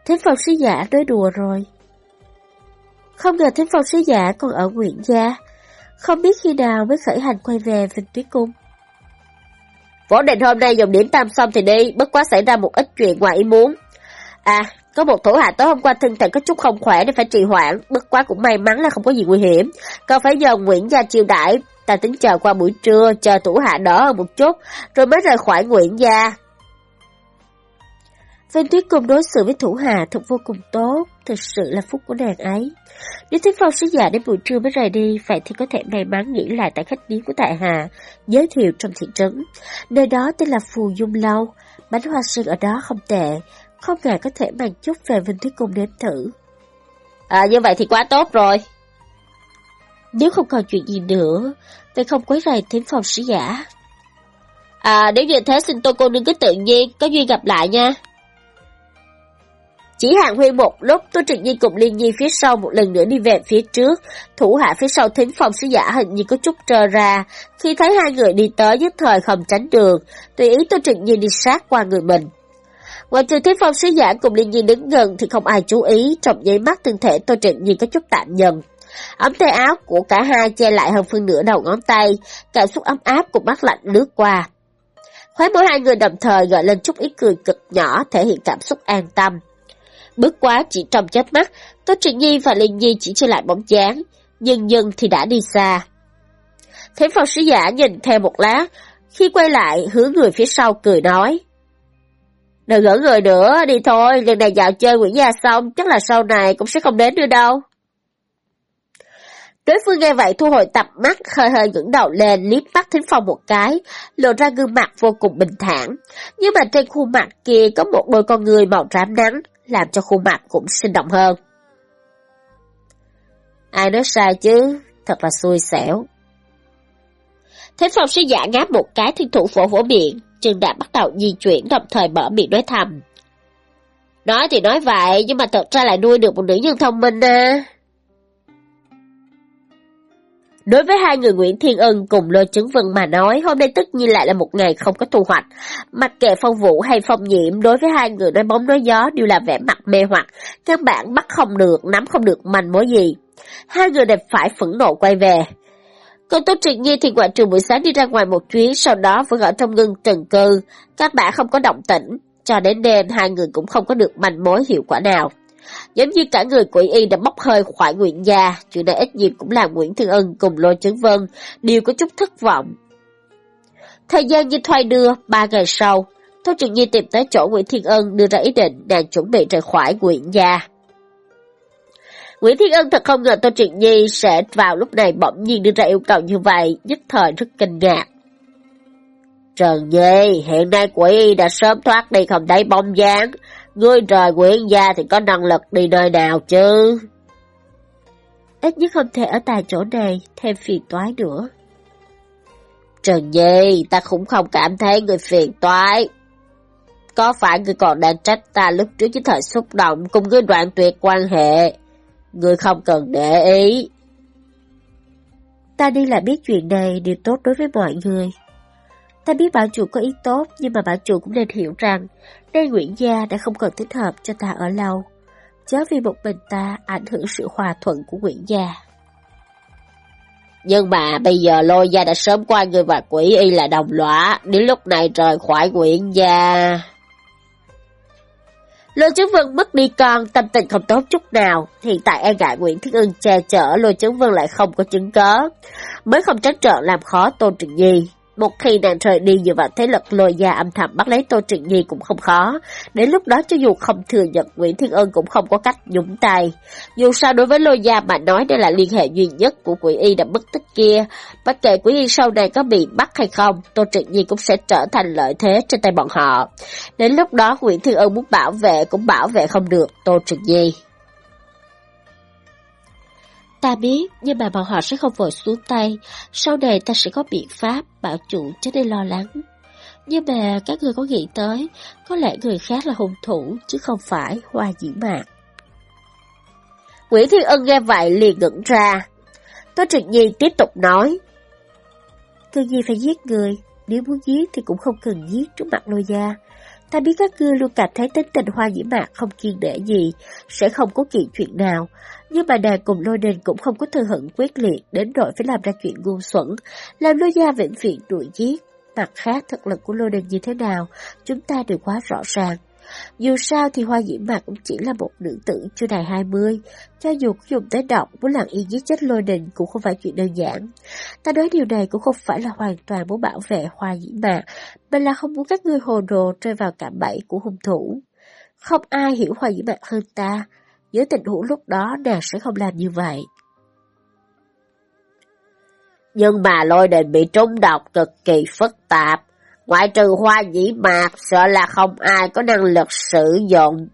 Thính phong sứ giả nói đùa rồi. Không ngờ thính phong sứ giả còn ở Nguyễn Gia, không biết khi nào mới khởi hành quay về Vịnh Tuyết Cung. Võ định hôm nay dùng điểm tam xong thì đi, bất quá xảy ra một ít chuyện ngoài ý muốn. À, có một thủ hạ tối hôm qua thân thể có chút không khỏe nên phải trì hoãn, bất quá cũng may mắn là không có gì nguy hiểm. Còn phải nhờ Nguyễn Gia chiêu đãi, ta tính chờ qua buổi trưa, chờ thủ hạ đỡ hơn một chút, rồi mới rời khỏi Nguyễn Gia. Vân Tuyết cùng đối xử với thủ hạ thật vô cùng tốt, thực sự là phúc của nàng ấy. Nếu Tuyết Phong sứ giả đến buổi trưa mới rời đi, vậy thì có thể may mắn nghỉ lại tại khách điếm của tại Hà, giới thiệu trong thị trấn. Nơi đó tên là Phù Dung Lâu, bánh hoa sương ở đó không tệ, không ngờ có thể mang chút về Vinh Tuyết Cung đếm thử. À như vậy thì quá tốt rồi. Nếu không còn chuyện gì nữa, tôi không quấy rầy thêm phòng sứ giả. À nếu như thế xin tôi cô nương cứ tự nhiên, có duyên gặp lại nha. Chỉ hàng huy một lúc, Tô Trịnh Nhi cùng Liên Nhi phía sau một lần nữa đi về phía trước, thủ hạ phía sau thính phòng sứ giả hình như có chút trơ ra, khi thấy hai người đi tới nhất thời không tránh được, tùy ý Tô Trịnh Nhi đi sát qua người mình. Ngoài trừ thính phong sứ giả cùng Liên Nhi đứng gần thì không ai chú ý, trong giấy mắt tương thể Tô Trịnh Nhi có chút tạm dần. Ấm tay áo của cả hai che lại hơn phân nửa đầu ngón tay, cảm xúc ấm áp cùng mắt lạnh lướt qua. Khóe mỗi hai người đồng thời gợi lên chút ít cười cực nhỏ thể hiện cảm xúc an tâm. Bước quá chỉ trong chớp mắt, Tô Trịnh Nhi và Liên Nhi chỉ chưa lại bóng dáng, nhưng nhân thì đã đi xa. Thế phòng sứ giả nhìn theo một lát, khi quay lại hướng người phía sau cười nói. Đừng gỡ người nữa, đi thôi, lần này dạo chơi Nguyễn Gia xong, chắc là sau này cũng sẽ không đến nữa đâu. Đối phương nghe vậy thu hồi tập mắt, hơi hơi ngẩng đầu lên, liếc mắt thính phong một cái, lộ ra gương mặt vô cùng bình thản. Nhưng mà trên khuôn mặt kia có một đôi con người màu rám nắng, làm cho khuôn mặt cũng sinh động hơn. Ai nói sai chứ, thật là xui xẻo. Thế phong sư giả ngáp một cái thiên thủ phổ vỗ miệng, trường Đạt bắt đầu di chuyển đồng thời mở miệng nói thầm. Nói thì nói vậy, nhưng mà thật ra lại nuôi được một nữ nhân thông minh à. Đối với hai người Nguyễn Thiên Ân cùng Lôi Chứng Vân mà nói, hôm nay tất nhiên lại là một ngày không có thu hoạch. Mặc kệ phong vũ hay phong nhiễm, đối với hai người nói bóng nói gió đều là vẻ mặt mê hoặc, căn bản bắt không được, nắm không được manh mối gì. Hai người đẹp phải phẫn nộ quay về. Còn Tô Triệt Nhi thì ngoại trừ buổi sáng đi ra ngoài một chuyến, sau đó vẫn ở trong ngưng trần cư. Các bạn không có động tĩnh, cho đến đêm hai người cũng không có được manh mối hiệu quả nào. Giống như cả người quỷ y đã bốc hơi khỏi nguyễn gia, chuyện này ít nhiều cũng làm Nguyễn Thiên Ân cùng Lôi Chấn Vân đều có chút thất vọng. Thời gian như thoai đưa, ba ngày sau, Tô Trường Nhi tìm tới chỗ Nguyễn Thiên Ân đưa ra ý định nàng chuẩn bị rời khỏi nguyễn gia. Nguyễn Thiên Ân thật không ngờ Tô Trường Nhi sẽ vào lúc này bỗng nhiên đưa ra yêu cầu như vậy, nhất thời rất kinh ngạc. Trần Nhi, hiện nay quỷ y đã sớm thoát đi không thấy bóng dáng, Ngươi rời quyển gia thì có năng lực đi nơi nào chứ? Ít nhất không thể ở tại chỗ này, thêm phiền toái nữa. Trần Nhi, ta cũng không cảm thấy người phiền toái. Có phải ngươi còn đang trách ta lúc trước với thời xúc động cùng ngươi đoạn tuyệt quan hệ? Ngươi không cần để ý. Ta đi là biết chuyện này điều tốt đối với mọi người. Ta biết bảo chủ có ý tốt, nhưng mà bảo chủ cũng nên hiểu rằng đây Nguyễn Gia đã không còn thích hợp cho ta ở lâu. Chớ vì một mình ta ảnh hưởng sự hòa thuận của Nguyễn Gia. Nhưng mà bây giờ lôi gia đã sớm qua người và quỷ y là đồng lõa, đến lúc này rời khỏi Nguyễn Gia. Lôi chứng vân mất đi con, tâm tình không tốt chút nào. Hiện tại e ngại Nguyễn Thiết Ưng che chở, lôi chứng vân lại không có chứng cớ. Mới không tránh trợn làm khó Tôn Trừng Nhi. Một khi nàng rời đi như vậy thế lực lôi gia âm thầm bắt lấy Tô Trịnh Nhi cũng không khó. Đến lúc đó cho dù không thừa nhận Nguyễn Thiên Ân cũng không có cách nhúng tay. Dù sao đối với lôi gia mà nói đây là liên hệ duy nhất của quỷ y đã mất tích kia. Bất kể quỷ y sau này có bị bắt hay không, Tô Trịnh Nhi cũng sẽ trở thành lợi thế trên tay bọn họ. Đến lúc đó Nguyễn Thiên Ân muốn bảo vệ cũng bảo vệ không được Tô Trịnh Nhi. Ta biết, nhưng mà bọn họ sẽ không vội xuống tay. Sau này ta sẽ có biện pháp bảo chủ cho nên lo lắng. Nhưng mà các người có nghĩ tới, có lẽ người khác là hung thủ, chứ không phải hoa dĩ mạc. Nguyễn Thiên Ân nghe vậy liền ngẩn ra. Tô Trịnh Nhi tiếp tục nói. Cần gì phải giết người, nếu muốn giết thì cũng không cần giết trước mặt lôi gia. Ta biết các ngươi luôn cảm thấy tính tình hoa dĩ mạc không kiên để gì, sẽ không có kiện chuyện nào, nhưng mà nàng cùng lôi đình cũng không có thư hận quyết liệt đến nỗi phải làm ra chuyện ngu xuẩn, làm lôi gia vĩnh viễn đuổi giết. Mặt khác thực lực của lôi đình như thế nào, chúng ta đều quá rõ ràng. Dù sao thì Hoa Diễm Mạc cũng chỉ là một nữ tử chưa đầy 20, cho dù có dùng tới độc muốn làm yên giết chết lôi đình cũng không phải chuyện đơn giản. Ta nói điều này cũng không phải là hoàn toàn muốn bảo vệ Hoa Diễm Mạc, mà là không muốn các ngươi hồ đồ rơi vào cạm bẫy của hung thủ. Không ai hiểu Hoa Diễm Mạc hơn ta, với tình huống lúc đó nàng sẽ không làm như vậy. Nhưng mà lôi đình bị trúng độc cực kỳ phức tạp. Ngoại trừ hoa dĩ mạc, sợ là không ai có năng lực sử dụng.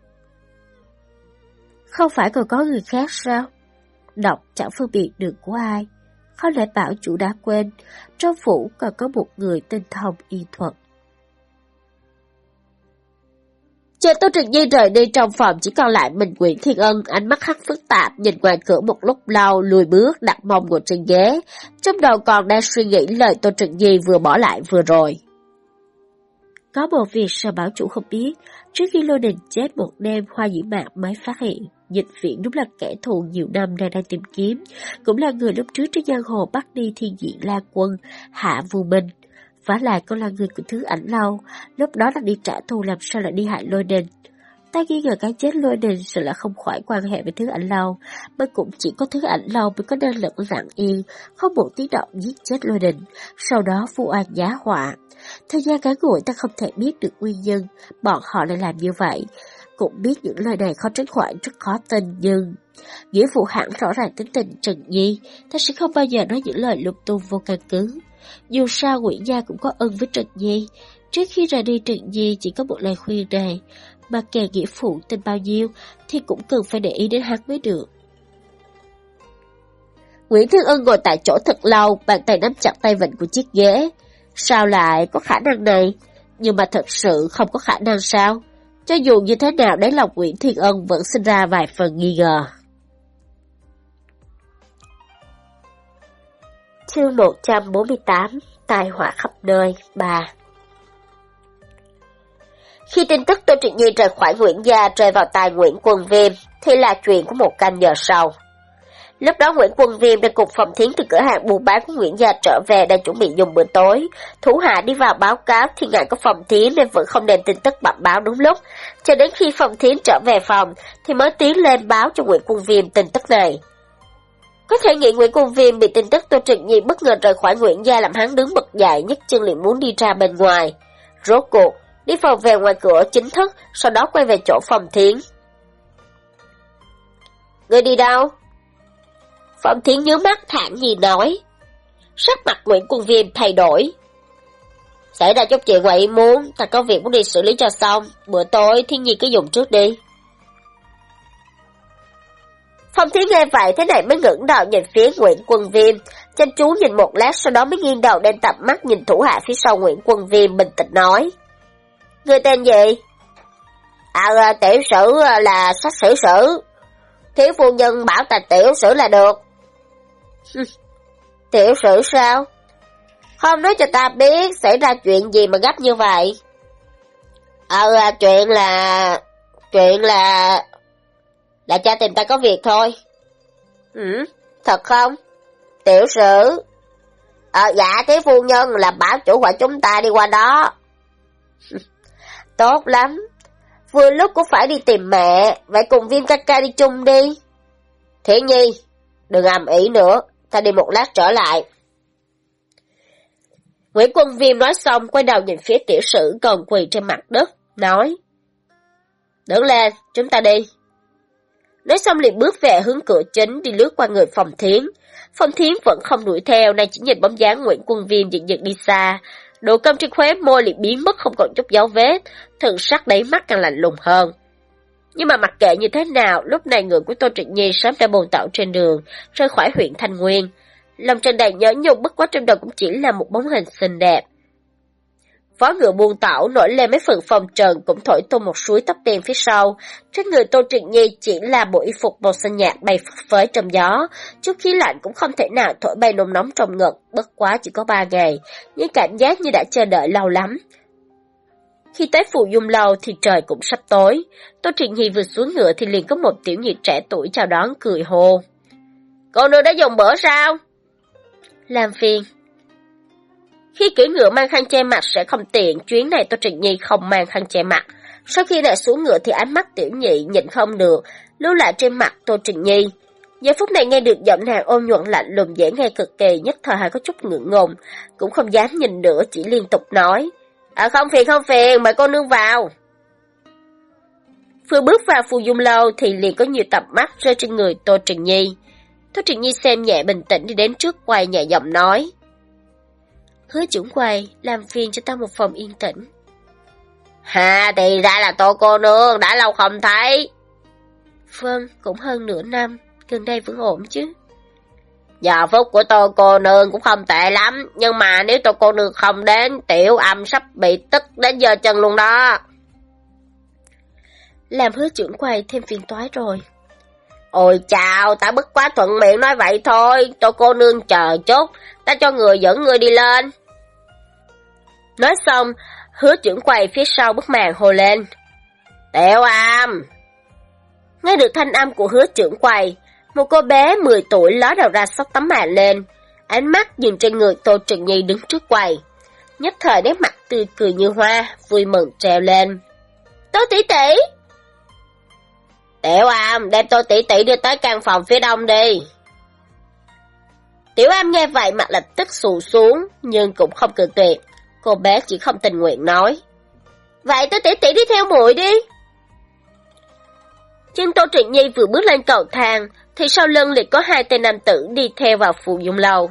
Không phải còn có người khác sao? Độc chẳng phân biệt được của ai. Không lẽ bảo chủ đã quên, trong phủ còn có một người tinh thông y thuật. Chờ Tô trừng Nhi rời đi trong phòng chỉ còn lại mình Nguyễn Thiên Ân, ánh mắt hắt phức tạp, nhìn ngoài cửa một lúc lâu, lùi bước đặt mông ngồi trên ghế. Trong đầu còn đang suy nghĩ lời Tô trừng Nhi vừa bỏ lại vừa rồi. Có một việc sợ bảo chủ không biết, trước khi lô đình chết một đêm hoa dĩ mạc mới phát hiện. Dịch viện đúng là kẻ thù nhiều năm đang đang tìm kiếm, cũng là người lúc trước trên giang hồ bắt đi thiên diện La Quân, Hạ Vu Minh. Vả lại con là người của thứ ảnh lâu, lúc đó là đi trả thù làm sao lại đi hại lôi đình. Ta nghi ngờ cái chết lôi đình sợ là không khỏi quan hệ với thứ ảnh lâu, mà cũng chỉ có thứ ảnh lâu mới có năng lực lặng yên, không một tiếng động giết chết lôi đình, sau đó phụ oan giá họa. Thời gian ngắn ngủi ta không thể biết được nguyên nhân, bọn họ lại làm như vậy. Cũng biết những lời này khó tránh khỏi rất khó tin nhưng... Nghĩa vụ hẳn rõ ràng tính tình Trần Nhi, ta sẽ không bao giờ nói những lời lục tung vô căn cứ. Dù sao Nguyễn Gia cũng có ân với Trần Nhi. Trước khi ra đi Trần Nhi chỉ có một lời khuyên này, mà kẻ nghĩa phụ tình bao nhiêu thì cũng cần phải để ý đến hắn mới được. Nguyễn Thiên Ân ngồi tại chỗ thật lâu, bàn tay nắm chặt tay vịnh của chiếc ghế. Sao lại có khả năng này? Nhưng mà thật sự không có khả năng sao? Cho dù như thế nào đấy lòng Nguyễn Thiên Ân vẫn sinh ra vài phần nghi ngờ. Chương 148 Tai họa khắp nơi 3 Khi tin tức Tô Trịnh Nhi rời khỏi Nguyễn Gia rơi vào tài Nguyễn Quân Viêm, thì là chuyện của một canh giờ sau. Lúc đó Nguyễn Quân Viêm đang cùng phòng thiến từ cửa hàng buôn bán của Nguyễn Gia trở về đang chuẩn bị dùng bữa tối. Thủ hạ đi vào báo cáo thì ngại có phòng thiến nên vẫn không đem tin tức bẩm báo đúng lúc. Cho đến khi phòng thiến trở về phòng thì mới tiến lên báo cho Nguyễn Quân Viêm tin tức này. Có thể nghĩ Nguyễn Quân Viêm bị tin tức Tô Trịnh Nhi bất ngờ rời khỏi Nguyễn Gia làm hắn đứng bật dậy nhất chân liền muốn đi ra bên ngoài. Rốt cuộc, đi vào về ngoài cửa chính thức, sau đó quay về chỗ phòng thiến. Người đi đâu? phòng Thiến nhớ mắt thản nhiên nói. Sắc mặt Nguyễn Quân Viêm thay đổi. Xảy ra chút chuyện vậy muốn, ta có việc muốn đi xử lý cho xong, bữa tối Thiên Nhi cứ dùng trước đi. Phong Thiến nghe vậy thế này mới ngẩng đầu nhìn phía Nguyễn Quân Viêm, chăm chú nhìn một lát sau đó mới nghiêng đầu lên tập mắt nhìn thủ hạ phía sau Nguyễn Quân Viêm bình tĩnh nói. Người tên gì? À, à tiểu sử à, là sách sử sử. Thiếu phu nhân bảo ta tiểu sử là được. Tiểu sử sao? Không nói cho ta biết xảy ra chuyện gì mà gấp như vậy. Ờ, chuyện là... Chuyện là... Là cha tìm ta có việc thôi. Ừ, thật không? Tiểu sử. Ờ, dạ, thiếu phu nhân là bảo chủ gọi chúng ta đi qua đó. Tốt lắm. Vừa lúc cũng phải đi tìm mẹ, vậy cùng viêm ca ca đi chung đi. Thiện nhi, đừng ầm ĩ nữa, ta đi một lát trở lại. Nguyễn Quân Viêm nói xong, quay đầu nhìn phía tiểu sử còn quỳ trên mặt đất, nói. Đứng lên, chúng ta đi. Nói xong liền bước về hướng cửa chính đi lướt qua người phòng thiến. Phòng thiến vẫn không đuổi theo, nay chỉ nhìn bóng dáng Nguyễn Quân Viêm dần dần đi xa. đồ cơm trên khóe môi liền biến mất không còn chút dấu vết, thần sắc đáy mắt càng lạnh lùng hơn. Nhưng mà mặc kệ như thế nào, lúc này người của Tô Trịnh Nhi sớm đã bồn tảo trên đường, rời khỏi huyện Thanh Nguyên. Lòng trần đầy nhớ nhung bất quá trong đầu cũng chỉ là một bóng hình xinh đẹp. Vó ngựa buông tảo nổi lên mấy phần phòng trần cũng thổi tung một suối tóc đen phía sau. Trên người Tô Trịnh Nhi chỉ là bộ y phục màu xanh nhạt bay phất phới trong gió. Chút khí lạnh cũng không thể nào thổi bay nôn nóng trong ngực, bất quá chỉ có ba ngày. Nhưng cảm giác như đã chờ đợi lâu lắm. Khi tới phù dung lâu thì trời cũng sắp tối. Tô Trịnh Nhi vừa xuống ngựa thì liền có một tiểu nhiệt trẻ tuổi chào đón cười hồ. Cô nương đã dùng bữa sao? Làm phiền. Khi cưỡi ngựa mang khăn che mặt sẽ không tiện, chuyến này Tô Trịnh Nhi không mang khăn che mặt. Sau khi đã xuống ngựa thì ánh mắt tiểu nhị nhịn không được, lưu lại trên mặt Tô Trịnh Nhi. Giờ phút này nghe được giọng nàng ôn nhuận lạnh lùng dễ nghe cực kỳ, nhất thời hay có chút ngượng ngùng, cũng không dám nhìn nữa, chỉ liên tục nói. À không phiền không phiền, mời cô nương vào. Vừa bước vào phù dung lâu thì liền có nhiều tập mắt rơi trên người Tô Trịnh Nhi. Tô Trịnh Nhi xem nhẹ bình tĩnh đi đến trước quay nhẹ giọng nói. Hứa trưởng quầy, làm phiền cho ta một phòng yên tĩnh. ha, thì ra là tô cô nương, đã lâu không thấy. Vâng, cũng hơn nửa năm, gần đây vẫn ổn chứ. Giờ phút của tô cô nương cũng không tệ lắm, nhưng mà nếu tô cô nương không đến, tiểu âm sắp bị tức đến giờ chân luôn đó. Làm hứa trưởng quầy thêm phiền toái rồi. Ôi chào, ta bất quá thuận miệng nói vậy thôi, tô cô nương chờ chút, ta cho người dẫn người đi lên. Nói xong, hứa trưởng quầy phía sau bức màn hồ lên. Tiểu am! Nghe được thanh âm của hứa trưởng quầy, một cô bé 10 tuổi ló đầu ra sóc tấm màn lên, ánh mắt nhìn trên người Tô Trần Nhi đứng trước quầy. Nhất thời nét mặt tươi cười như hoa, vui mừng treo lên. Tô tỷ tỷ! Tiểu am, đem Tô tỷ tỷ đưa tới căn phòng phía đông đi. Tiểu am nghe vậy mặt lập tức sụ xuống, nhưng cũng không cự tuyệt. Cô bé chỉ không tình nguyện nói. Vậy tôi tỉ tỉ đi theo muội đi. Chân Tô Trịnh Nhi vừa bước lên cầu thang, thì sau lưng liền có hai tên nam tử đi theo vào phù dung lâu.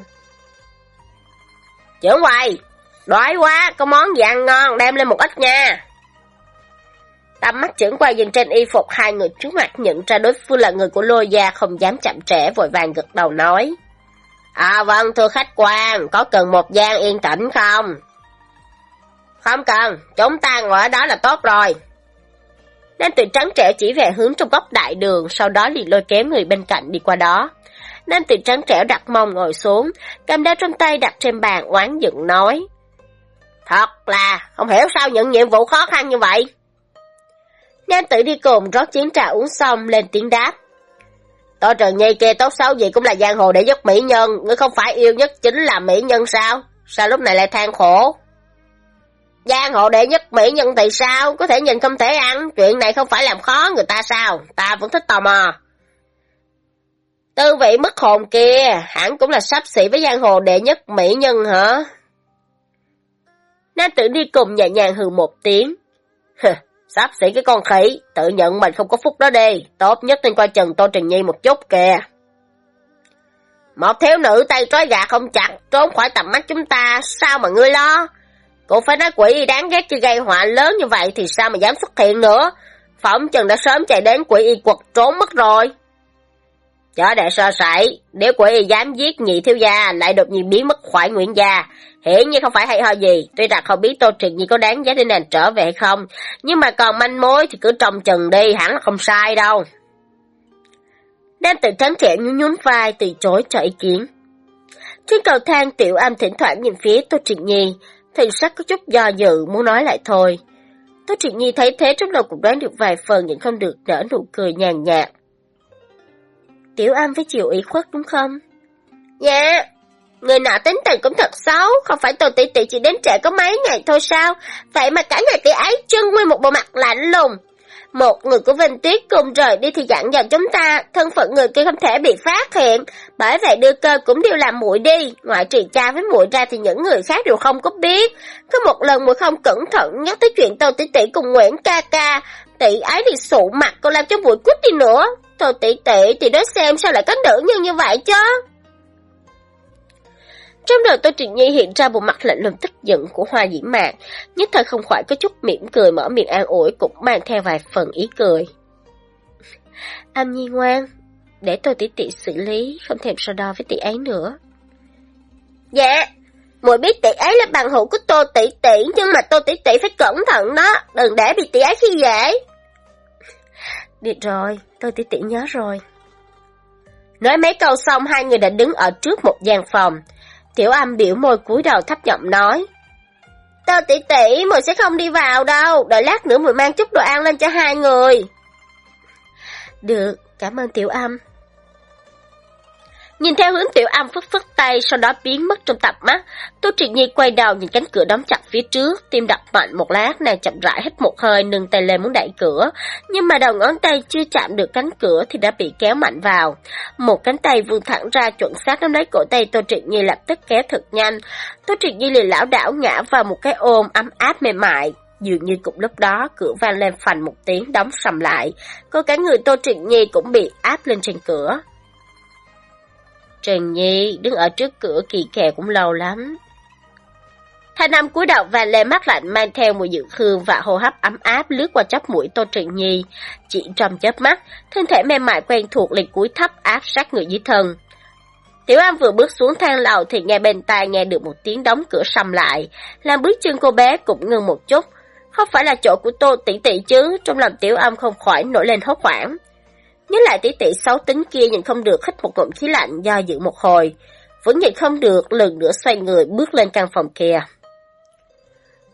Trưởng quầy, đói quá, có món gì ăn ngon, đem lên một ít nha. Tầm mắt trưởng quay dừng trên y phục hai người trước mặt nhận ra đối phương là người của lôi gia không dám chậm trễ vội vàng gật đầu nói. À vâng thưa khách quan, có cần một gian yên tĩnh không? Không cần, chúng ta ngồi ở đó là tốt rồi. Nam tử trắng trẻ chỉ về hướng trong góc đại đường, sau đó liền lôi kéo người bên cạnh đi qua đó. Nam tử trắng trẻo đặt mông ngồi xuống, cầm đao trong tay đặt trên bàn oán giận nói. Thật là không hiểu sao nhận nhiệm vụ khó khăn như vậy. Nam tử đi cùng rót chén trà uống xong lên tiếng đáp. Tô Trần Nhi kia tốt xấu gì cũng là giang hồ để giúp mỹ nhân, ngươi không phải yêu nhất chính là mỹ nhân sao? Sao lúc này lại than khổ? Giang hồ đệ nhất mỹ nhân thì sao? Có thể nhìn không thể ăn, chuyện này không phải làm khó người ta sao? Ta vẫn thích tò mò. Tư vị mất hồn kia, hẳn cũng là sắp xỉ với giang hồ đệ nhất mỹ nhân hả? Nam tử đi cùng nhẹ nhàng hừ một tiếng. Sắp xỉ cái con khỉ, tự nhận mình không có phúc đó đi, tốt nhất nên coi chừng Tô Trình Nhi một chút kìa. Một thiếu nữ tay trói gà không chặt, trốn khỏi tầm mắt chúng ta, sao mà ngươi lo? Cô phải nói quỷ y đáng ghét chứ gây họa lớn như vậy thì sao mà dám xuất hiện nữa? Phỏng chừng đã sớm chạy đến quỷ y quật trốn mất rồi. Chớ để sơ sẩy, nếu quỷ y dám giết nhị thiếu gia lại đột nhiên biến mất khỏi nguyễn gia, hiển nhiên không phải hay ho gì, tuy rằng không biết Tô Triệt Nhi có đáng giá để nàng trở về hay không, nhưng mà còn manh mối thì cứ trông chừng đi, hẳn là không sai đâu. Nam tự trắng trẻ nhún nhún vai từ chối cho ý kiến. Trên cầu thang tiểu âm thỉnh thoảng nhìn phía Tô Triệt Nhi, thần sắc có chút do dự muốn nói lại thôi. Tô Triệt Nhi thấy thế trong đầu cũng đoán được vài phần nhưng không được nở nụ cười nhàn nhạt. Tiểu Am phải chịu ý khuất đúng không? Dạ, người nọ tính tình cũng thật xấu, không phải tôi tỷ tỷ chỉ đến trễ có mấy ngày thôi sao? Vậy mà cả ngày tỷ ấy trưng nguyên một bộ mặt lạnh lùng. Một người của Vinh Tuyết cùng rời đi thì dặn dò chúng ta, thân phận người kia không thể bị phát hiện, bởi vậy đưa cơ cũng đều làm muội đi, ngoại trừ cha với muội ra thì những người khác đều không có biết. Có một lần muội không cẩn thận nhắc tới chuyện Tô tỷ tỷ cùng Nguyễn ca ca, tỷ ấy thì sụ mặt còn làm cho muội cút đi nữa. Tô tỷ tỷ thì nói xem sao lại có nữ nhân như vậy chứ? Trong đầu Tô Trịnh Nhi hiện ra bộ mặt lạnh lùng tức giận của Hoa Dĩ Mạc, nhất thời không khỏi có chút mỉm cười mở miệng an ủi cũng mang theo vài phần ý cười. Am Nhi ngoan, để tôi tỷ tỷ xử lý, không thèm so đo với tỷ ấy nữa. Dạ, muội biết tỷ ấy là bằng hữu của Tô tỷ tỷ, nhưng mà Tô tỷ tỷ phải cẩn thận đó, đừng để bị tỷ ấy khi dễ. Được rồi, tôi tỷ tỷ nhớ rồi. Nói mấy câu xong hai người đã đứng ở trước một gian phòng. Tiểu âm biểu môi cúi đầu thấp giọng nói. Tao tỷ tỷ, mùi sẽ không đi vào đâu, đợi lát nữa mùi mang chút đồ ăn lên cho hai người. Được, cảm ơn tiểu âm. Nhìn theo hướng tiểu âm phất phất tay, sau đó biến mất trong tầm mắt. Tô Triệt Nhi quay đầu nhìn cánh cửa đóng chặt phía trước, tim đập mạnh một lát, nàng chậm rãi hít một hơi, nâng tay lên muốn đẩy cửa. Nhưng mà đầu ngón tay chưa chạm được cánh cửa thì đã bị kéo mạnh vào. Một cánh tay vươn thẳng ra chuẩn xác nắm lấy cổ tay Tô Triệt Nhi lập tức kéo thật nhanh. Tô Triệt Nhi liền lão đảo ngã vào một cái ôm ấm áp mềm mại. Dường như cũng lúc đó cửa vang lên phành một tiếng đóng sầm lại, có cả người Tô Trịnh Nhi cũng bị áp lên trên cửa. Trần Nhi đứng ở trước cửa kỳ kè cũng lâu lắm. Thanh Nam cúi đầu và lê mắt lạnh mang theo mùi dự hương và hô hấp ấm áp lướt qua chóp mũi Tô Trần Nhi. Chỉ trong chớp mắt, thân thể mềm mại quen thuộc liền cúi thấp áp sát người dưới thân. Tiểu Am vừa bước xuống thang lầu thì nghe bên tai nghe được một tiếng đóng cửa sầm lại, làm bước chân cô bé cũng ngừng một chút. Không phải là chỗ của Tô tỷ tỷ chứ, trong lòng Tiểu Am không khỏi nổi lên hốt hoảng. Nhớ lại tỷ tỷ xấu tính kia nhìn không được hít một ngụm khí lạnh do dự một hồi. Vẫn nhìn không được, lần nữa xoay người bước lên căn phòng kia.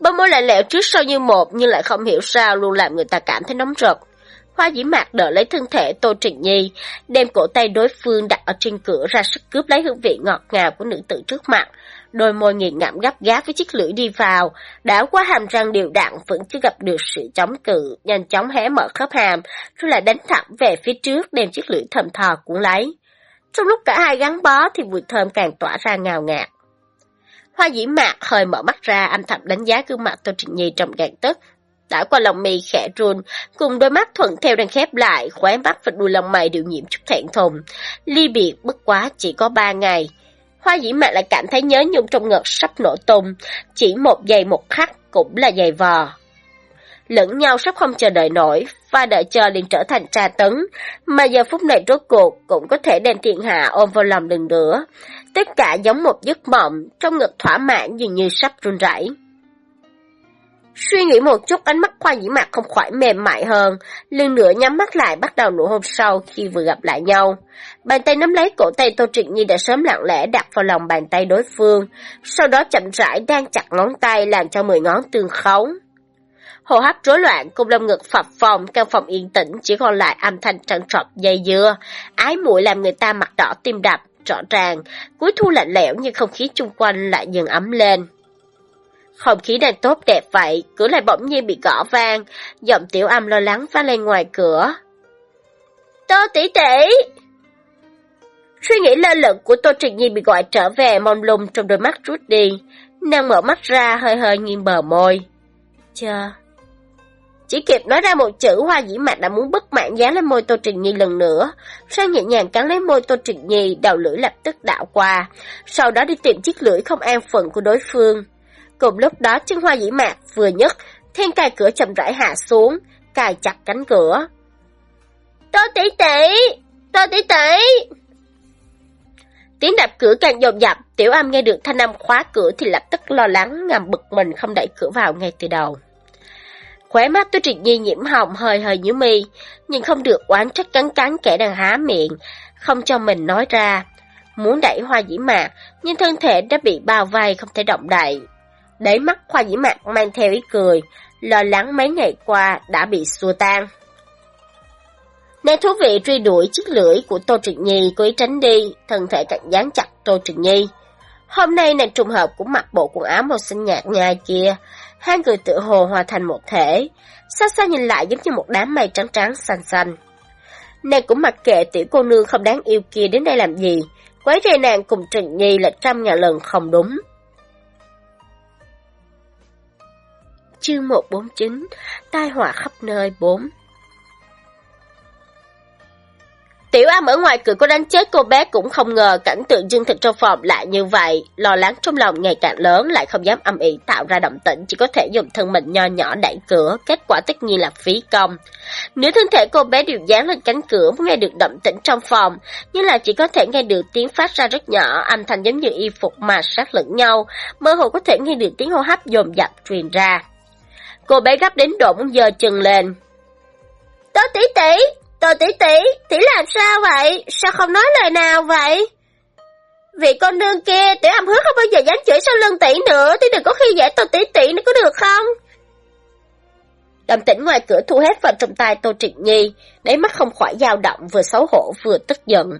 Bông môi lại lẹo trước sau như một nhưng lại không hiểu sao luôn làm người ta cảm thấy nóng rực. Hoa dĩ mạc đỡ lấy thân thể Tô Trình Nhi, đem cổ tay đối phương đặt ở trên cửa ra sức cướp lấy hương vị ngọt ngào của nữ tử trước mặt. Đôi môi nghiền ngẫm gấp gáp với chiếc lưỡi đi vào, đảo qua hàm răng đều đặn vẫn chưa gặp được sự chống cự, nhanh chóng hé mở khớp hàm, rồi lại đánh thẳng về phía trước đem chiếc lưỡi thầm thò cuốn lấy. Trong lúc cả hai gắn bó thì mùi thơm càng tỏa ra ngào ngạt. Hoa dĩ mạc hơi mở mắt ra âm thầm đánh giá gương mặt Tô Trịnh Nhi trong gạn tức. Đã qua lòng mì khẽ run, cùng đôi mắt thuận theo đang khép lại, khóe mắt và đuôi lông mày đều nhiễm chút thẹn thùng. Ly biệt bất quá chỉ có ba ngày. Hoa dĩ mạc lại cảm thấy nhớ nhung trong ngực sắp nổ tung, chỉ một giây một khắc cũng là giày vò. Lẫn nhau sắp không chờ đợi nổi, và đợi chờ liền trở thành tra tấn, mà giờ phút này rốt cuộc cũng có thể đem thiên hạ ôm vào lòng lần nữa. Tất cả giống một giấc mộng, trong ngực thỏa mãn dường như sắp run rẩy. Suy nghĩ một chút ánh mắt khoa dĩ mặt không khỏi mềm mại hơn, lần nữa nhắm mắt lại bắt đầu nụ hôn sau khi vừa gặp lại nhau. Bàn tay nắm lấy cổ tay Tô Trịnh Nhi đã sớm lặng lẽ đặt vào lòng bàn tay đối phương, sau đó chậm rãi đang chặt ngón tay làm cho mười ngón tương khấu. Hô hấp rối loạn, cung lâm ngực phập phòng, căn phòng yên tĩnh chỉ còn lại âm thanh trân trọc dây dưa, ái muội làm người ta mặt đỏ tim đập, rõ ràng, cuối thu lạnh lẽo nhưng không khí chung quanh lại dần ấm lên. Không khí đang tốt đẹp vậy, cửa lại bỗng nhiên bị gõ vang, giọng tiểu âm lo lắng vang lên ngoài cửa. Tô tỷ tỷ! Suy nghĩ lơ lửng của Tô Trịnh Nhi bị gọi trở về mông lung trong đôi mắt rút đi, nàng mở mắt ra hơi hơi nghiêng bờ môi. Chờ. Chỉ kịp nói ra một chữ hoa dĩ mạch đã muốn bất mạng giá lên môi Tô Trịnh Nhi lần nữa. Sang nhẹ nhàng cắn lấy môi Tô Trịnh Nhi, đầu lưỡi lập tức đảo qua, sau đó đi tìm chiếc lưỡi không an phận của đối phương. Cùng lúc đó chân hoa dĩ mạc vừa nhấc, then cài cửa chậm rãi hạ xuống, cài chặt cánh cửa. Tô tỷ tỷ! Tô tỷ tỷ! Tiếng đạp cửa càng dồn dập, tiểu âm nghe được thanh âm khóa cửa thì lập tức lo lắng ngầm bực mình không đẩy cửa vào ngay từ đầu. Khóe mắt tôi triệt nhi nhiễm hồng hơi hơi nhíu mi, nhưng không được oán trách cắn cắn kẻ đang há miệng, không cho mình nói ra. Muốn đẩy hoa dĩ mạc, nhưng thân thể đã bị bao vây không thể động đậy. Đáy mắt khoa dĩ mạc mang theo ý cười, lo lắng mấy ngày qua đã bị xua tan. Nên thú vị truy đuổi chiếc lưỡi của Tô Trịnh Nhi cố ý tránh đi, thân thể cạnh dán chặt Tô Trịnh Nhi. Hôm nay nàng trùng hợp cũng mặc bộ quần áo màu xanh nhạt nhai kia, hai người tự hồ hòa thành một thể, xa xa nhìn lại giống như một đám mây trắng trắng xanh xanh. Nàng cũng mặc kệ tiểu cô nương không đáng yêu kia đến đây làm gì, quấy rầy nàng cùng Trịnh Nhi là trăm ngàn lần không đúng. Chương 149 Tai họa khắp nơi 4 Tiểu Am ở ngoài cửa có đánh chết cô bé cũng không ngờ cảnh tượng dương thực trong phòng lại như vậy, lo lắng trong lòng ngày càng lớn lại không dám âm ỉ tạo ra động tĩnh, chỉ có thể dùng thân mình nho nhỏ đẩy cửa, kết quả tất nhiên là phí công. Nếu thân thể cô bé đều dán lên cánh cửa mới nghe được động tĩnh trong phòng, nhưng là chỉ có thể nghe được tiếng phát ra rất nhỏ, âm thanh giống như y phục mà sát lẫn nhau, mơ hồ có thể nghe được tiếng hô hấp dồn dập truyền ra. Cô bé gấp đến độ muốn giơ chân lên. Tớ tỷ tỷ, Tô tỷ tỷ, tỷ làm sao vậy? Sao không nói lời nào vậy? Vị con nương kia, tỷ âm hứa không bao giờ dám chửi sau lưng tỷ nữa, tỷ đừng có khi dễ tô tỷ tỷ nó có được không? Đầm tĩnh ngoài cửa thu hết vào trong tay Tô Trịnh Nhi, đáy mắt không khỏi dao động vừa xấu hổ vừa tức giận.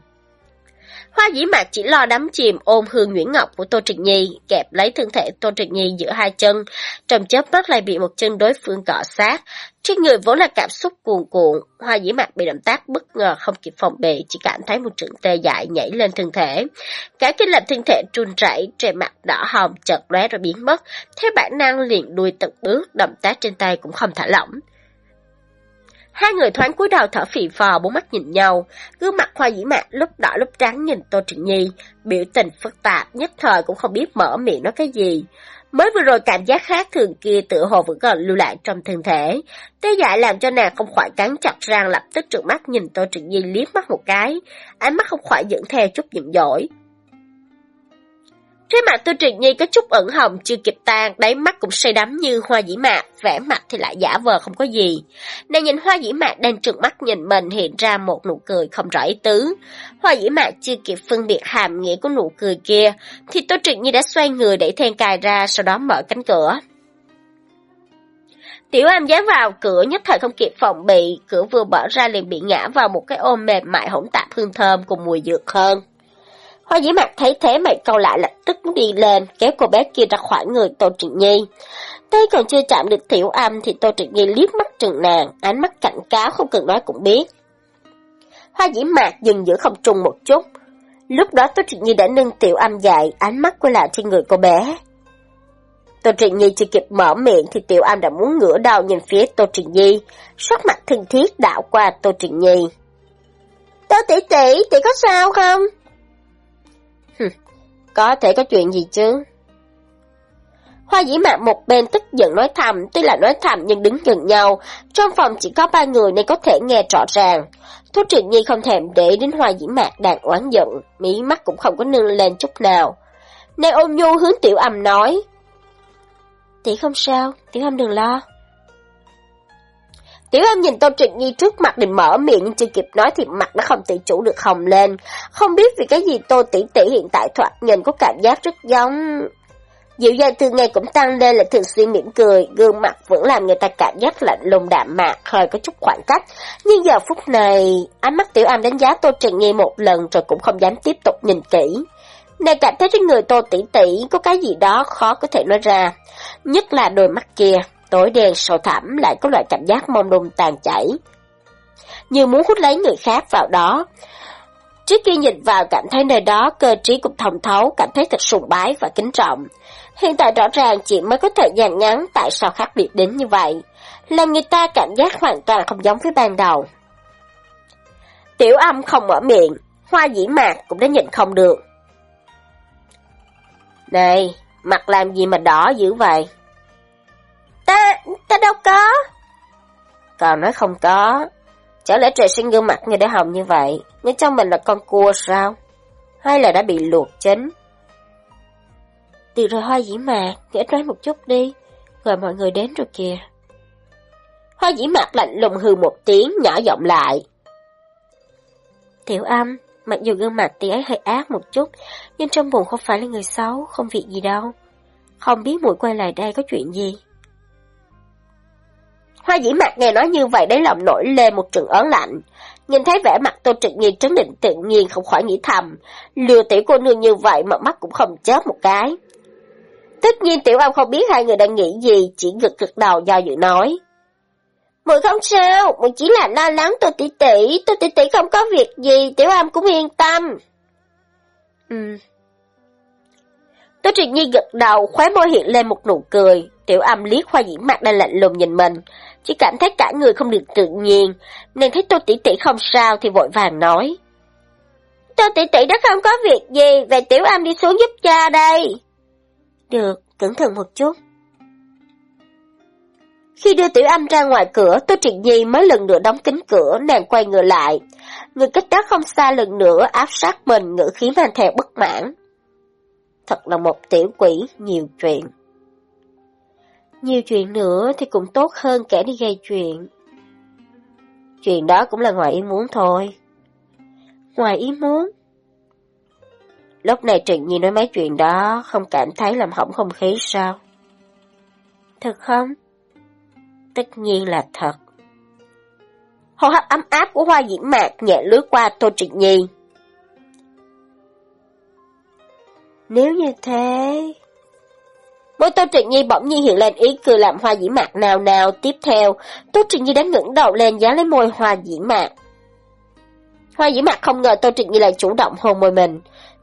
Hoa dĩ mạc chỉ lo đắm chìm ôm hương Nguyễn Ngọc của Tô Trịnh Nhi, kẹp lấy thân thể Tô Trịnh Nhi giữa hai chân, trong chớp mắt lại bị một chân đối phương cọ sát. Trên người vốn là cảm xúc cuồn cuộn, hoa dĩ mạc bị động tác bất ngờ không kịp phòng bị, chỉ cảm thấy một trận tê dại nhảy lên thân thể. Cả kinh lệch thân thể run rẩy, trên mặt đỏ hồng chợt lóe rồi biến mất, theo bản năng liền đuôi tật bước, động tác trên tay cũng không thả lỏng. Hai người thoáng cúi đầu thở phì phò, bốn mắt nhìn nhau, gương mặt khoa dĩ mạc lúc đỏ lúc trắng nhìn Tô Trịnh Nhi, biểu tình phức tạp, nhất thời cũng không biết mở miệng nói cái gì. Mới vừa rồi cảm giác khác thường kia tự hồ vẫn còn lưu lại trong thân thể. Tê dại làm cho nàng không khỏi cắn chặt răng lập tức trợn mắt nhìn Tô Trịnh Nhi liếc mắt một cái, ánh mắt không khỏi dẫn theo chút giận dỗi. Trên mặt Tô Trịnh Nhi có chút ẩn hồng chưa kịp tan, đáy mắt cũng say đắm như hoa dĩ mạc, vẻ mặt thì lại giả vờ không có gì. Nàng nhìn hoa dĩ mạc đang trừng mắt nhìn mình hiện ra một nụ cười không rõ ý tứ. Hoa dĩ mạc chưa kịp phân biệt hàm nghĩa của nụ cười kia, thì Tô Trịnh Nhi đã xoay người để then cài ra, sau đó mở cánh cửa. Tiểu Am dán vào cửa nhất thời không kịp phòng bị, cửa vừa mở ra liền bị ngã vào một cái ôm mềm mại hỗn tạp hương thơm cùng mùi dược hơn. Hoa dĩ mặt thấy thế mày câu lại lập tức đi lên, kéo cô bé kia ra khỏi người Tô Trịnh Nhi. Tay còn chưa chạm được tiểu âm thì Tô Trịnh Nhi liếc mắt trừng nàng, ánh mắt cảnh cáo không cần nói cũng biết. Hoa dĩ mạc dừng giữa không trung một chút. Lúc đó Tô Trịnh Nhi đã nâng tiểu âm dậy, ánh mắt quay lại trên người cô bé. Tô Trịnh Nhi chưa kịp mở miệng thì tiểu âm đã muốn ngửa đầu nhìn phía Tô Trịnh Nhi, sắc mặt thân thiết đảo qua Tô Trịnh Nhi. Tô tỷ tỷ, tỷ có sao không? Có thể có chuyện gì chứ? Hoa dĩ mạc một bên tức giận nói thầm, tuy là nói thầm nhưng đứng gần nhau, trong phòng chỉ có ba người nên có thể nghe rõ ràng. Thu Trịnh Nhi không thèm để đến hoa dĩ mạc đang oán giận, mí mắt cũng không có nâng lên chút nào. Nàng ôm nhu hướng tiểu âm nói. Tỷ không sao, Tiểu Âm đừng lo. Tiểu Âm nhìn Tô Trịnh Nhi trước mặt định mở miệng nhưng chưa kịp nói thì mặt nó không tự chủ được hồng lên. Không biết vì cái gì Tô Tỷ Tỷ hiện tại thoạt nhìn có cảm giác rất giống... Dịu dàng từ ngày cũng tăng lên là thường xuyên mỉm cười, gương mặt vẫn làm người ta cảm giác lạnh lùng đạm mạc, hơi có chút khoảng cách. Nhưng giờ phút này, ánh mắt Tiểu Am đánh giá Tô Trịnh Nhi một lần rồi cũng không dám tiếp tục nhìn kỹ. Nàng cảm thấy trên người Tô Tỷ Tỷ có cái gì đó khó có thể nói ra, nhất là đôi mắt kia, tối đen sâu thẳm lại có loại cảm giác mông lung tàn chảy. Như muốn hút lấy người khác vào đó. Trước khi nhìn vào cảm thấy nơi đó cơ trí cũng thông thấu, cảm thấy thật sùng bái và kính trọng. Hiện tại rõ ràng chỉ mới có thời gian ngắn tại sao khác biệt đến như vậy, làm người ta cảm giác hoàn toàn không giống với ban đầu. Tiểu âm không mở miệng, hoa dĩ mạc cũng đã nhìn không được. Này, mặt làm gì mà đỏ dữ vậy? Ta, ta đâu có. Còn nói không có. Chả lẽ trời sinh gương mặt như để hồng như vậy, nhưng trong mình là con cua sao? Hay là đã bị luộc chín? Được rồi hoa dĩ mạc, kể nói một chút đi, gọi mọi người đến rồi kìa. Hoa dĩ mạc lạnh lùng hừ một tiếng, nhỏ giọng lại. Tiểu âm, mặc dù gương mặt tỷ ấy hơi ác một chút, nhưng trong bụng không phải là người xấu, không việc gì đâu. Không biết mũi quay lại đây có chuyện gì. Hoa dĩ mặt nghe nói như vậy đấy lòng nổi lên một trận ớn lạnh. Nhìn thấy vẻ mặt Tô Trực Nhi trấn định tự nhiên không khỏi nghĩ thầm, lừa tiểu cô nương như vậy mà mắt cũng không chớp một cái. Tất nhiên tiểu âm không biết hai người đang nghĩ gì, chỉ gật gật đầu do dự nói. Mùi không sao, mùi chỉ là lo lắng tôi tỷ tỷ, tôi tỷ tỷ không có việc gì, tiểu âm cũng yên tâm. Ừ. Tô Triệt Nhi gật đầu, khóe môi hiện lên một nụ cười, tiểu âm liếc hoa diễn mặt đang lạnh lùng nhìn mình, chỉ cảm thấy cả người không được tự nhiên, nên thấy tô tỷ tỷ không sao thì vội vàng nói. Tô tỷ tỷ đã không có việc gì, về tiểu âm đi xuống giúp cha đây. Được, cẩn thận một chút. Khi đưa tiểu âm ra ngoài cửa, Tô Triệt Nhi mới lần nữa đóng kính cửa, nàng quay người lại. Người cách đó không xa lần nữa áp sát mình, ngữ khí mang theo bất mãn. Thật là một tiểu quỷ, nhiều chuyện. Nhiều chuyện nữa thì cũng tốt hơn kẻ đi gây chuyện. Chuyện đó cũng là ngoài ý muốn thôi. Ngoài ý muốn? Lúc này Trịnh Nhi nói mấy chuyện đó, không cảm thấy làm hỏng không khí sao? Thật không? Tất nhiên là thật. Hô hấp ấm áp của hoa diễm mạc nhẹ lướt qua Tô Trịnh Nhi. Nếu như thế... Môi Tô Trịnh Nhi bỗng nhiên hiện lên ý cười làm hoa dĩ mạc nào nào. Tiếp theo, Tô Trịnh Nhi đã ngẩng đầu lên dán lấy môi hoa dĩ mạc. Hoa dĩ mạc không ngờ Tô Trịnh Nhi lại chủ động hôn môi mình.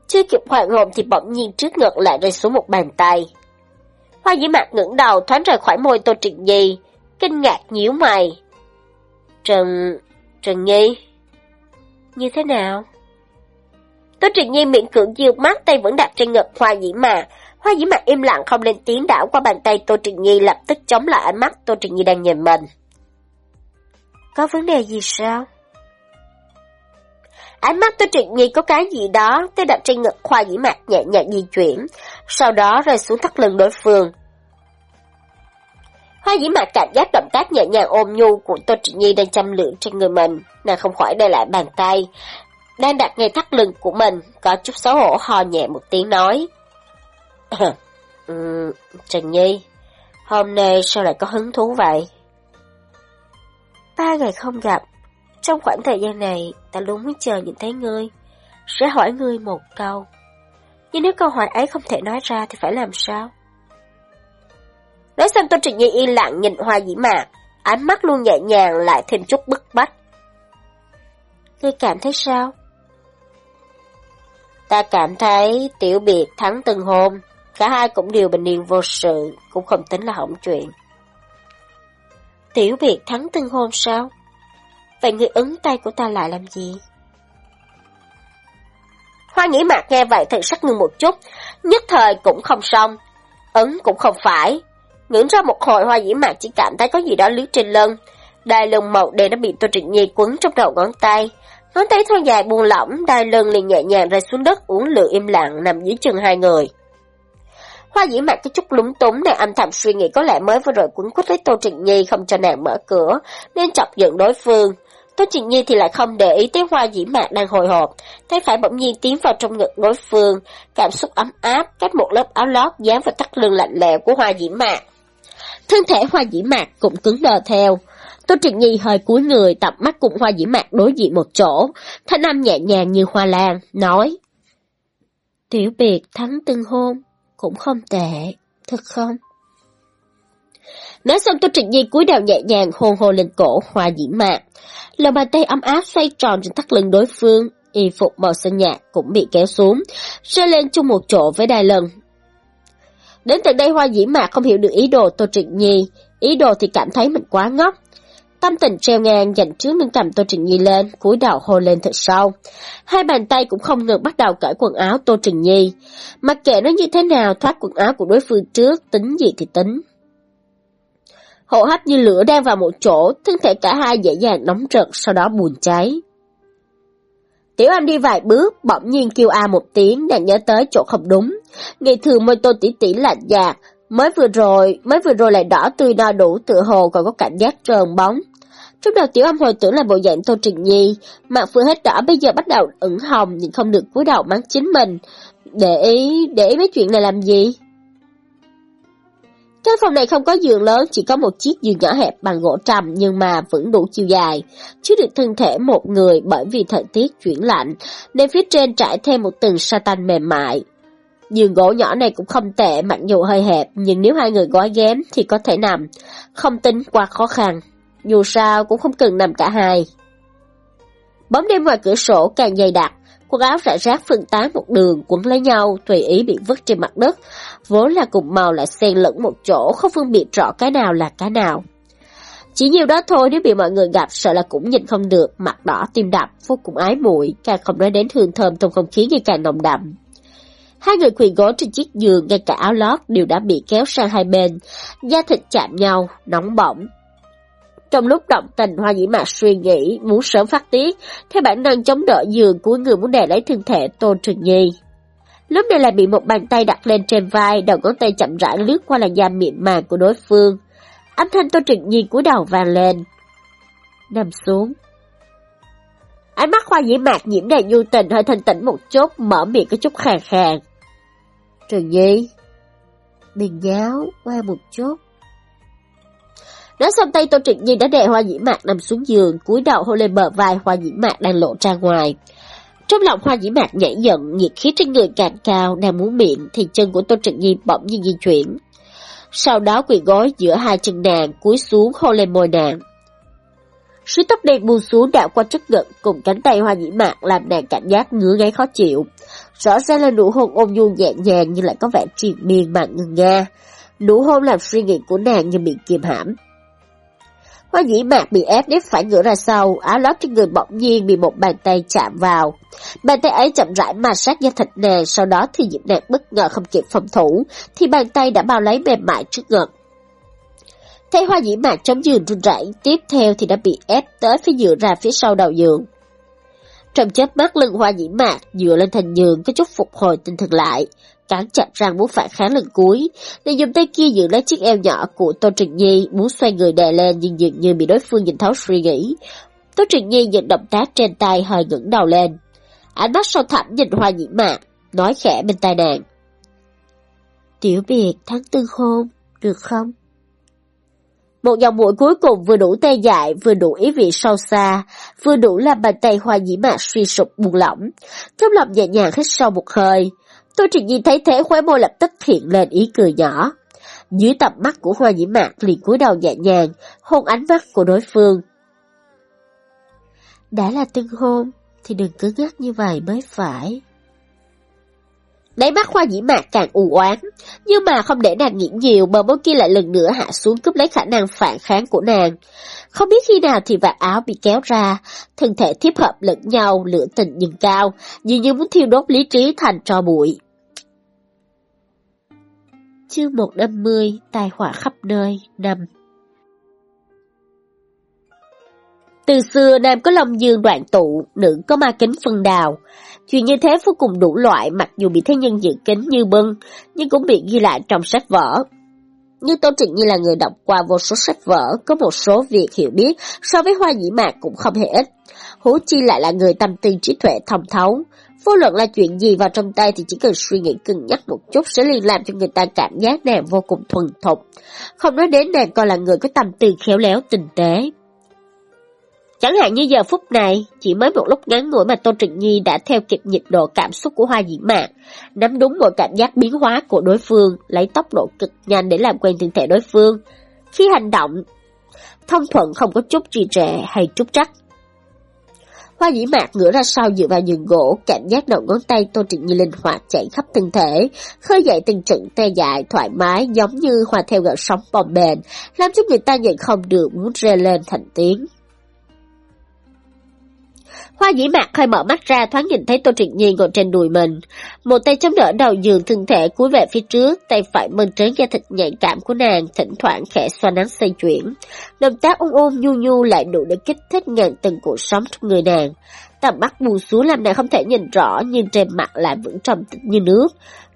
Chưa kịp hoảng hồn thì bỗng nhiên trước ngực lại rơi xuống một bàn tay. Hoa dĩ mạc ngẩng đầu thoáng rời khỏi môi Tô Trịnh Nhi, kinh ngạc nhíu mày. Trần... Trần Nhi? Như thế nào? Tô Trịnh Nhi miệng cưỡng dương mắt tay vẫn đặt trên ngực Hoa dĩ mạc. Hoa dĩ mạc im lặng không lên tiếng đảo qua bàn tay Tô Trịnh Nhi lập tức chống lại ánh mắt Tô Trịnh Nhi đang nhìn mình. Có vấn đề gì sao? Ánh mắt Tô Trịnh Nhi có cái gì đó, tay đặt trên ngực Hoa dĩ mạc nhẹ nhàng di chuyển, sau đó rơi xuống thắt lưng đối phương. Hoa dĩ mạc cảm giác động tác nhẹ nhàng ôm nhu của Tô Trịnh Nhi đang chăm lượng trên người mình, nàng không khỏi để lại bàn tay, đang đặt ngay thắt lưng của mình, có chút xấu hổ hò nhẹ một tiếng nói. ừ, Trần Nhi, hôm nay sao lại có hứng thú vậy? Ba ngày không gặp, trong khoảng thời gian này ta luôn muốn chờ nhìn thấy ngươi, sẽ hỏi ngươi một câu. Nhưng nếu câu hỏi ấy không thể nói ra thì phải làm sao? Nói xong Tô Trịnh Nhi yên lặng nhìn hoa dĩ mạc, ánh mắt luôn nhẹ nhàng lại thêm chút bức bách. Ngươi cảm thấy sao? Ta cảm thấy tiểu biệt thắng từng hôm, cả hai cũng đều bình yên vô sự, cũng không tính là hỏng chuyện. Tiểu biệt thắng từng hôn sao? Vậy người ứng tay của ta lại làm gì? Hoa nghĩ mạc nghe vậy thật sắc ngưng một chút, nhất thời cũng không xong, ấn cũng không phải. Ngưỡng ra một hồi hoa dĩ mạc chỉ cảm thấy có gì đó lướt trên lưng, đai lưng màu đen đã bị Tô Trịnh Nhi quấn trong đầu ngón tay, Ngón tay thon dài buông lỏng, đai lưng liền nhẹ nhàng rơi xuống đất uống lửa im lặng nằm dưới chân hai người. Hoa dĩ mặt cái chút lúng túng nàng âm thầm suy nghĩ có lẽ mới vừa rồi quấn quýt lấy Tô Trịnh Nhi không cho nàng mở cửa, nên chọc giận đối phương. Tô Trịnh Nhi thì lại không để ý tới hoa dĩ mạc đang hồi hộp, tay phải bỗng nhiên tiến vào trong ngực đối phương, cảm xúc ấm áp, cách một lớp áo lót dán vào thắt lưng lạnh lẽo của hoa dĩ mạc. Thân thể hoa dĩ mạc cũng cứng đờ theo. Tô Trịnh Nhi hơi cúi người tập mắt cùng hoa dĩ mạc đối diện một chỗ, thanh âm nhẹ nhàng như hoa lan, nói. Tiểu biệt thắng tương hôn, cũng không tệ, thật không? Nói xong Tô Trịnh Nhi cúi đầu nhẹ nhàng hôn hôn lên cổ hoa Diễm mạc. Lòng bàn tay ấm áp xoay tròn trên thắt lưng đối phương, y phục màu xanh nhạt cũng bị kéo xuống, rơi lên chung một chỗ với đài lần. Đến tận đây hoa Diễm mạc không hiểu được ý đồ Tô Trịnh Nhi, ý đồ thì cảm thấy mình quá ngốc. Tâm tình treo ngang dành trước nâng cầm Tô trình Nhi lên, cúi đầu hôn lên thật sâu. Hai bàn tay cũng không ngừng bắt đầu cởi quần áo Tô trình Nhi. Mặc kệ nó như thế nào, thoát quần áo của đối phương trước, tính gì thì tính. Hô hấp như lửa đang vào một chỗ, thân thể cả hai dễ dàng nóng rực, sau đó buồn cháy. Tiểu Anh đi vài bước, bỗng nhiên kêu a một tiếng, nàng nhớ tới chỗ không đúng. Ngày thường môi tô tỉ tỉ lạnh nhạt, mới vừa rồi, mới vừa rồi lại đỏ tươi no đủ tựa hồ còn có cảm giác trơn bóng. Lúc đầu Tiểu Âm hồi tưởng là bộ dạng Tô Trình Nhi, mặt vừa hết đỏ bây giờ bắt đầu ửng hồng nhưng không được cúi đầu mắng chính mình. Để ý, để ý mấy chuyện này làm gì? Căn phòng này không có giường lớn, chỉ có một chiếc giường nhỏ hẹp bằng gỗ trầm nhưng mà vẫn đủ chiều dài, chứa được thân thể một người bởi vì thời tiết chuyển lạnh, nên phía trên trải thêm một tầng sa tanh mềm mại. Giường gỗ nhỏ này cũng không tệ mặc dù hơi hẹp, nhưng nếu hai người gói ghém thì có thể nằm, không tính quá khó khăn. Dù sao cũng không cần nằm cả hai. Bóng đêm ngoài cửa sổ càng dày đặc, quần áo rải rác phân tán một đường quấn lấy nhau, tùy ý bị vứt trên mặt đất, vốn là cùng màu lại xen lẫn một chỗ, không phân biệt rõ cái nào là cái nào. Chỉ nhiều đó thôi nếu bị mọi người gặp sợ là cũng nhìn không được, mặt đỏ tim đập, vô cùng ái muội càng không nói đến hương thơm trong không khí ngày càng nồng đậm. Hai người quỳ gối trên chiếc giường, ngay cả áo lót đều đã bị kéo sang hai bên, da thịt chạm nhau, nóng bỏng, trong lúc động tình, Hoa nhĩ Mạc suy nghĩ, muốn sớm phát tiết, theo bản năng chống đỡ giường của người muốn đè lấy thân thể Tôn Trường Nhi. Lúc này lại bị một bàn tay đặt lên trên vai, đầu ngón tay chậm rãi lướt qua làn da mịn màng của đối phương. Âm thanh Tôn Trường Nhi cúi đầu vang lên. Nằm xuống. Ánh mắt Hoa nhĩ Mạc nhiễm đầy nhu tình hơi thanh tĩnh một chút, mở miệng có chút khàn khàn. Trường Nhi, đừng nháo, qua một chút. Nói xong tay Tô Trịnh Nhi đã đè hoa nhĩ mạc nằm xuống giường, cúi đầu hôn lên bờ vai hoa nhĩ mạc đang lộ ra ngoài. Trong lòng hoa nhĩ mạc nhảy giận, nhiệt khí trên người càng cao, nàng muốn miệng thì chân của Tô Trịnh Nhi bỗng nhiên di chuyển. Sau đó quỳ gối giữa hai chân nàng, cúi xuống hôn lên môi nàng. Suối tóc đen buông xuống đạo qua trước ngực cùng cánh tay hoa nhĩ mạc làm nàng cảm giác ngứa ngáy khó chịu. Rõ ràng là nụ hôn ôm nhu nhẹ nhàng nhưng lại có vẻ triền miên mà ngừng nga. Nụ hôn làm suy nghĩ của nàng như bị kiềm hãm. Hoa dĩ mạc bị ép đến phải ngửa ra sau, áo lót trên người bỗng nhiên bị một bàn tay chạm vào. Bàn tay ấy chậm rãi mà sát da thịt nàng, sau đó thì diệp nàng bất ngờ không kịp phòng thủ, thì bàn tay đã bao lấy mềm mại trước ngực. Thấy hoa dĩ mạc chống giường run rẩy, tiếp theo thì đã bị ép tới phía dựa ra phía sau đầu giường. Trong chớp mắt lưng hoa dĩ mạc dựa lên thành giường có chút phục hồi tinh thần lại, cắn chặt răng muốn phản kháng lần cuối, nên dùng tay kia giữ lấy chiếc eo nhỏ của Tô Trình Nhi, muốn xoay người đè lên nhưng dường như bị đối phương nhìn thấu suy nghĩ. Tô Trình Nhi nhận động tác trên tay hơi ngẩng đầu lên. Ánh mắt sâu thẳm nhìn hoa nhĩ mạc, nói khẽ bên tai nàng. Tiểu biệt tháng tư hôn, được không? Một dòng mũi cuối cùng vừa đủ tê dại, vừa đủ ý vị sâu xa, vừa đủ làm bàn tay hoa nhĩ mạc suy sụp buông lỏng. Trong lòng nhẹ nhàng hít sâu một hơi, tôi chỉ nhìn thấy thế khóe môi lập tức hiện lên ý cười nhỏ. Dưới tầm mắt của hoa nhĩ mạc liền cúi đầu nhẹ nhàng, hôn ánh mắt của đối phương. Đã là tương hôn, thì đừng cứ ngắt như vậy mới phải. Đáy mắt hoa nhĩ mạc càng u oán, nhưng mà không để nàng nghĩ nhiều, bờ môi kia lại lần nữa hạ xuống cướp lấy khả năng phản kháng của nàng. Không biết khi nào thì vạt áo bị kéo ra, thân thể thiếp hợp lẫn nhau, lửa tình nhưng cao, dường như muốn thiêu đốt lý trí thành tro bụi. Chương 150, tai họa khắp nơi, năm Từ xưa nam có long dương đoạn tụ, nữ có ma kính phân đào. Chuyện như thế vô cùng đủ loại mặc dù bị thế nhân dự kính như bưng, nhưng cũng bị ghi lại trong sách vở. Như Tô Trịnh Nhi là người đọc qua vô số sách vở, có một số việc hiểu biết so với hoa nhĩ mạc cũng không hề ít. Hú chi lại là người tâm tư trí tuệ thông thấu. Vô luận là chuyện gì vào trong tay thì chỉ cần suy nghĩ cân nhắc một chút sẽ liền làm cho người ta cảm giác nàng vô cùng thuần thục. Không nói đến nàng còn là người có tâm tư khéo léo tinh tế. Chẳng hạn như giờ phút này, chỉ mới một lúc ngắn ngủi mà Tô Trịnh Nhi đã theo kịp nhịp độ cảm xúc của hoa diễn mạc, nắm đúng mọi cảm giác biến hóa của đối phương, lấy tốc độ cực nhanh để làm quen thân thể đối phương. Khi hành động, thông thuận không có chút trì trệ hay chút trắc. Hoa dĩ mạc ngửa ra sau dựa vào giường gỗ, cảm giác đầu ngón tay Tô Trịnh Nhi linh hoạt chạy khắp thân thể, khơi dậy từng trận tê dại, thoải mái giống như hòa theo gợn sóng bồng bềnh, làm cho người ta nhận không được muốn rê lên thành tiếng. Hoa dĩ mạc khai mở mắt ra thoáng nhìn thấy Tô Trịnh Nhi ngồi trên đùi mình. Một tay chống đỡ đầu giường thân thể cúi về phía trước, tay phải mơn trớn da thịt nhạy cảm của nàng, thỉnh thoảng khẽ xoa nắng xoay chuyển. Động tác ung ung nhu nhu lại đủ để kích thích ngàn từng cuộc sống trong người nàng. Tầm mắt buồn xuống làm nàng không thể nhìn rõ nhưng trên mặt lại vẫn trầm tĩnh như nước.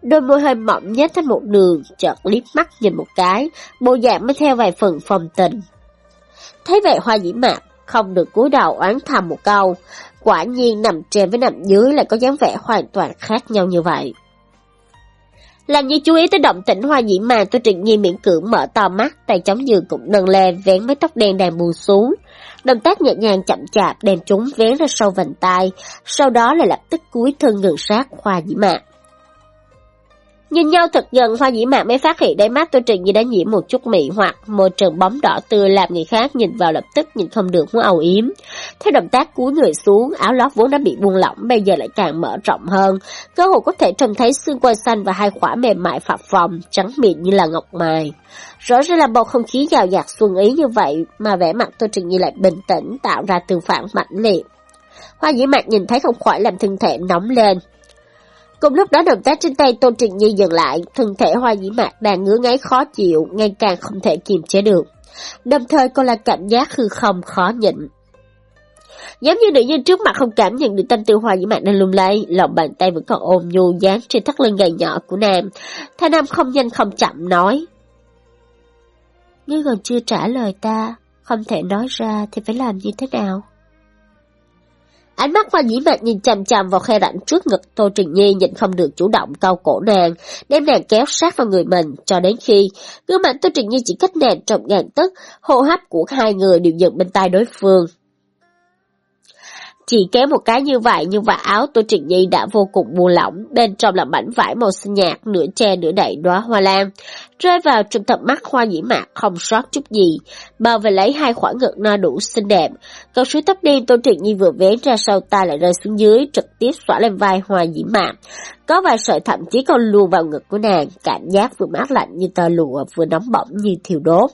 Đôi môi hơi mỏng nhét thành một đường, chợt liếc mắt nhìn một cái, bộ dạng mới theo vài phần phòng tình. Thấy vậy hoa dĩ mạc không được cúi đầu oán thầm một câu, Quả nhiên nằm trên với nằm dưới lại có dáng vẻ hoàn toàn khác nhau như vậy. Làm như chú ý tới động tĩnh hoa dĩ màng tôi trịnh nhiên miệng cưỡng mở to mắt, tay chống giường cũng nâng lên vén mấy tóc đen đang buông xuống. Động tác nhẹ nhàng chậm chạp đem chúng vén ra sau vành tay, sau đó lại lập tức cúi thân ngừng sát hoa dĩ mạc. Nhìn nhau thật gần, hoa dĩ mạc mới phát hiện đáy mắt tôi trình như đã nhiễm một chút mị hoặc môi trường bóng đỏ tươi làm người khác nhìn vào lập tức nhìn không được muốn âu yếm. Theo động tác cúi người xuống, áo lót vốn đã bị buông lỏng bây giờ lại càng mở rộng hơn. Cơ hội có thể trông thấy xương quai xanh và hai khỏa mềm mại phập phồng, trắng mịn như là ngọc mài. Rõ ràng là bầu không khí giàu dạt xuân ý như vậy mà vẻ mặt tôi trình như lại bình tĩnh tạo ra tương phản mạnh liệt. Hoa dĩ mạc nhìn thấy không khỏi làm thân thể nóng lên, Cùng lúc đó động tác trên tay Tôn Trịnh Nhi dừng lại, thân thể hoa dĩ mạc đang ngứa ngáy khó chịu, ngày càng không thể kiềm chế được. Đồng thời còn là cảm giác hư không khó nhịn. Giống như nữ nhân trước mặt không cảm nhận được tâm tư hoa dĩ mạc đang lung lay, lòng bàn tay vẫn còn ôm nhu dán trên thắt lưng gầy nhỏ của nam. Thanh Nam không nhanh không chậm nói. Ngươi còn chưa trả lời ta, không thể nói ra thì phải làm như thế nào? Ánh mắt hoa dĩ mạc nhìn chằm chằm vào khe rãnh trước ngực Tô Trình Nhi nhìn không được chủ động cau cổ nàng, đem nàng kéo sát vào người mình, cho đến khi gương mặt Tô Trình Nhi chỉ cách nàng trong ngàn tức, hô hấp của hai người đều dựng bên tai đối phương. Chỉ kéo một cái như vậy nhưng vạt áo Tô Trịnh Nhi đã vô cùng buông lỏng, bên trong là mảnh vải màu xanh nhạt, nửa che nửa đậy đóa hoa lan. Rơi vào trong tầm mắt hoa dĩ mạc không sót chút gì, bao về lấy hai khoảng ngực no đủ xinh đẹp. Cầu suối tóc đen Tô Trịnh Nhi vừa vén ra sau ta lại rơi xuống dưới, trực tiếp xóa lên vai hoa dĩ mạc. Có vài sợi thậm chí còn luồn vào ngực của nàng, cảm giác vừa mát lạnh như tơ lụa, vừa nóng bỏng như thiêu đốt.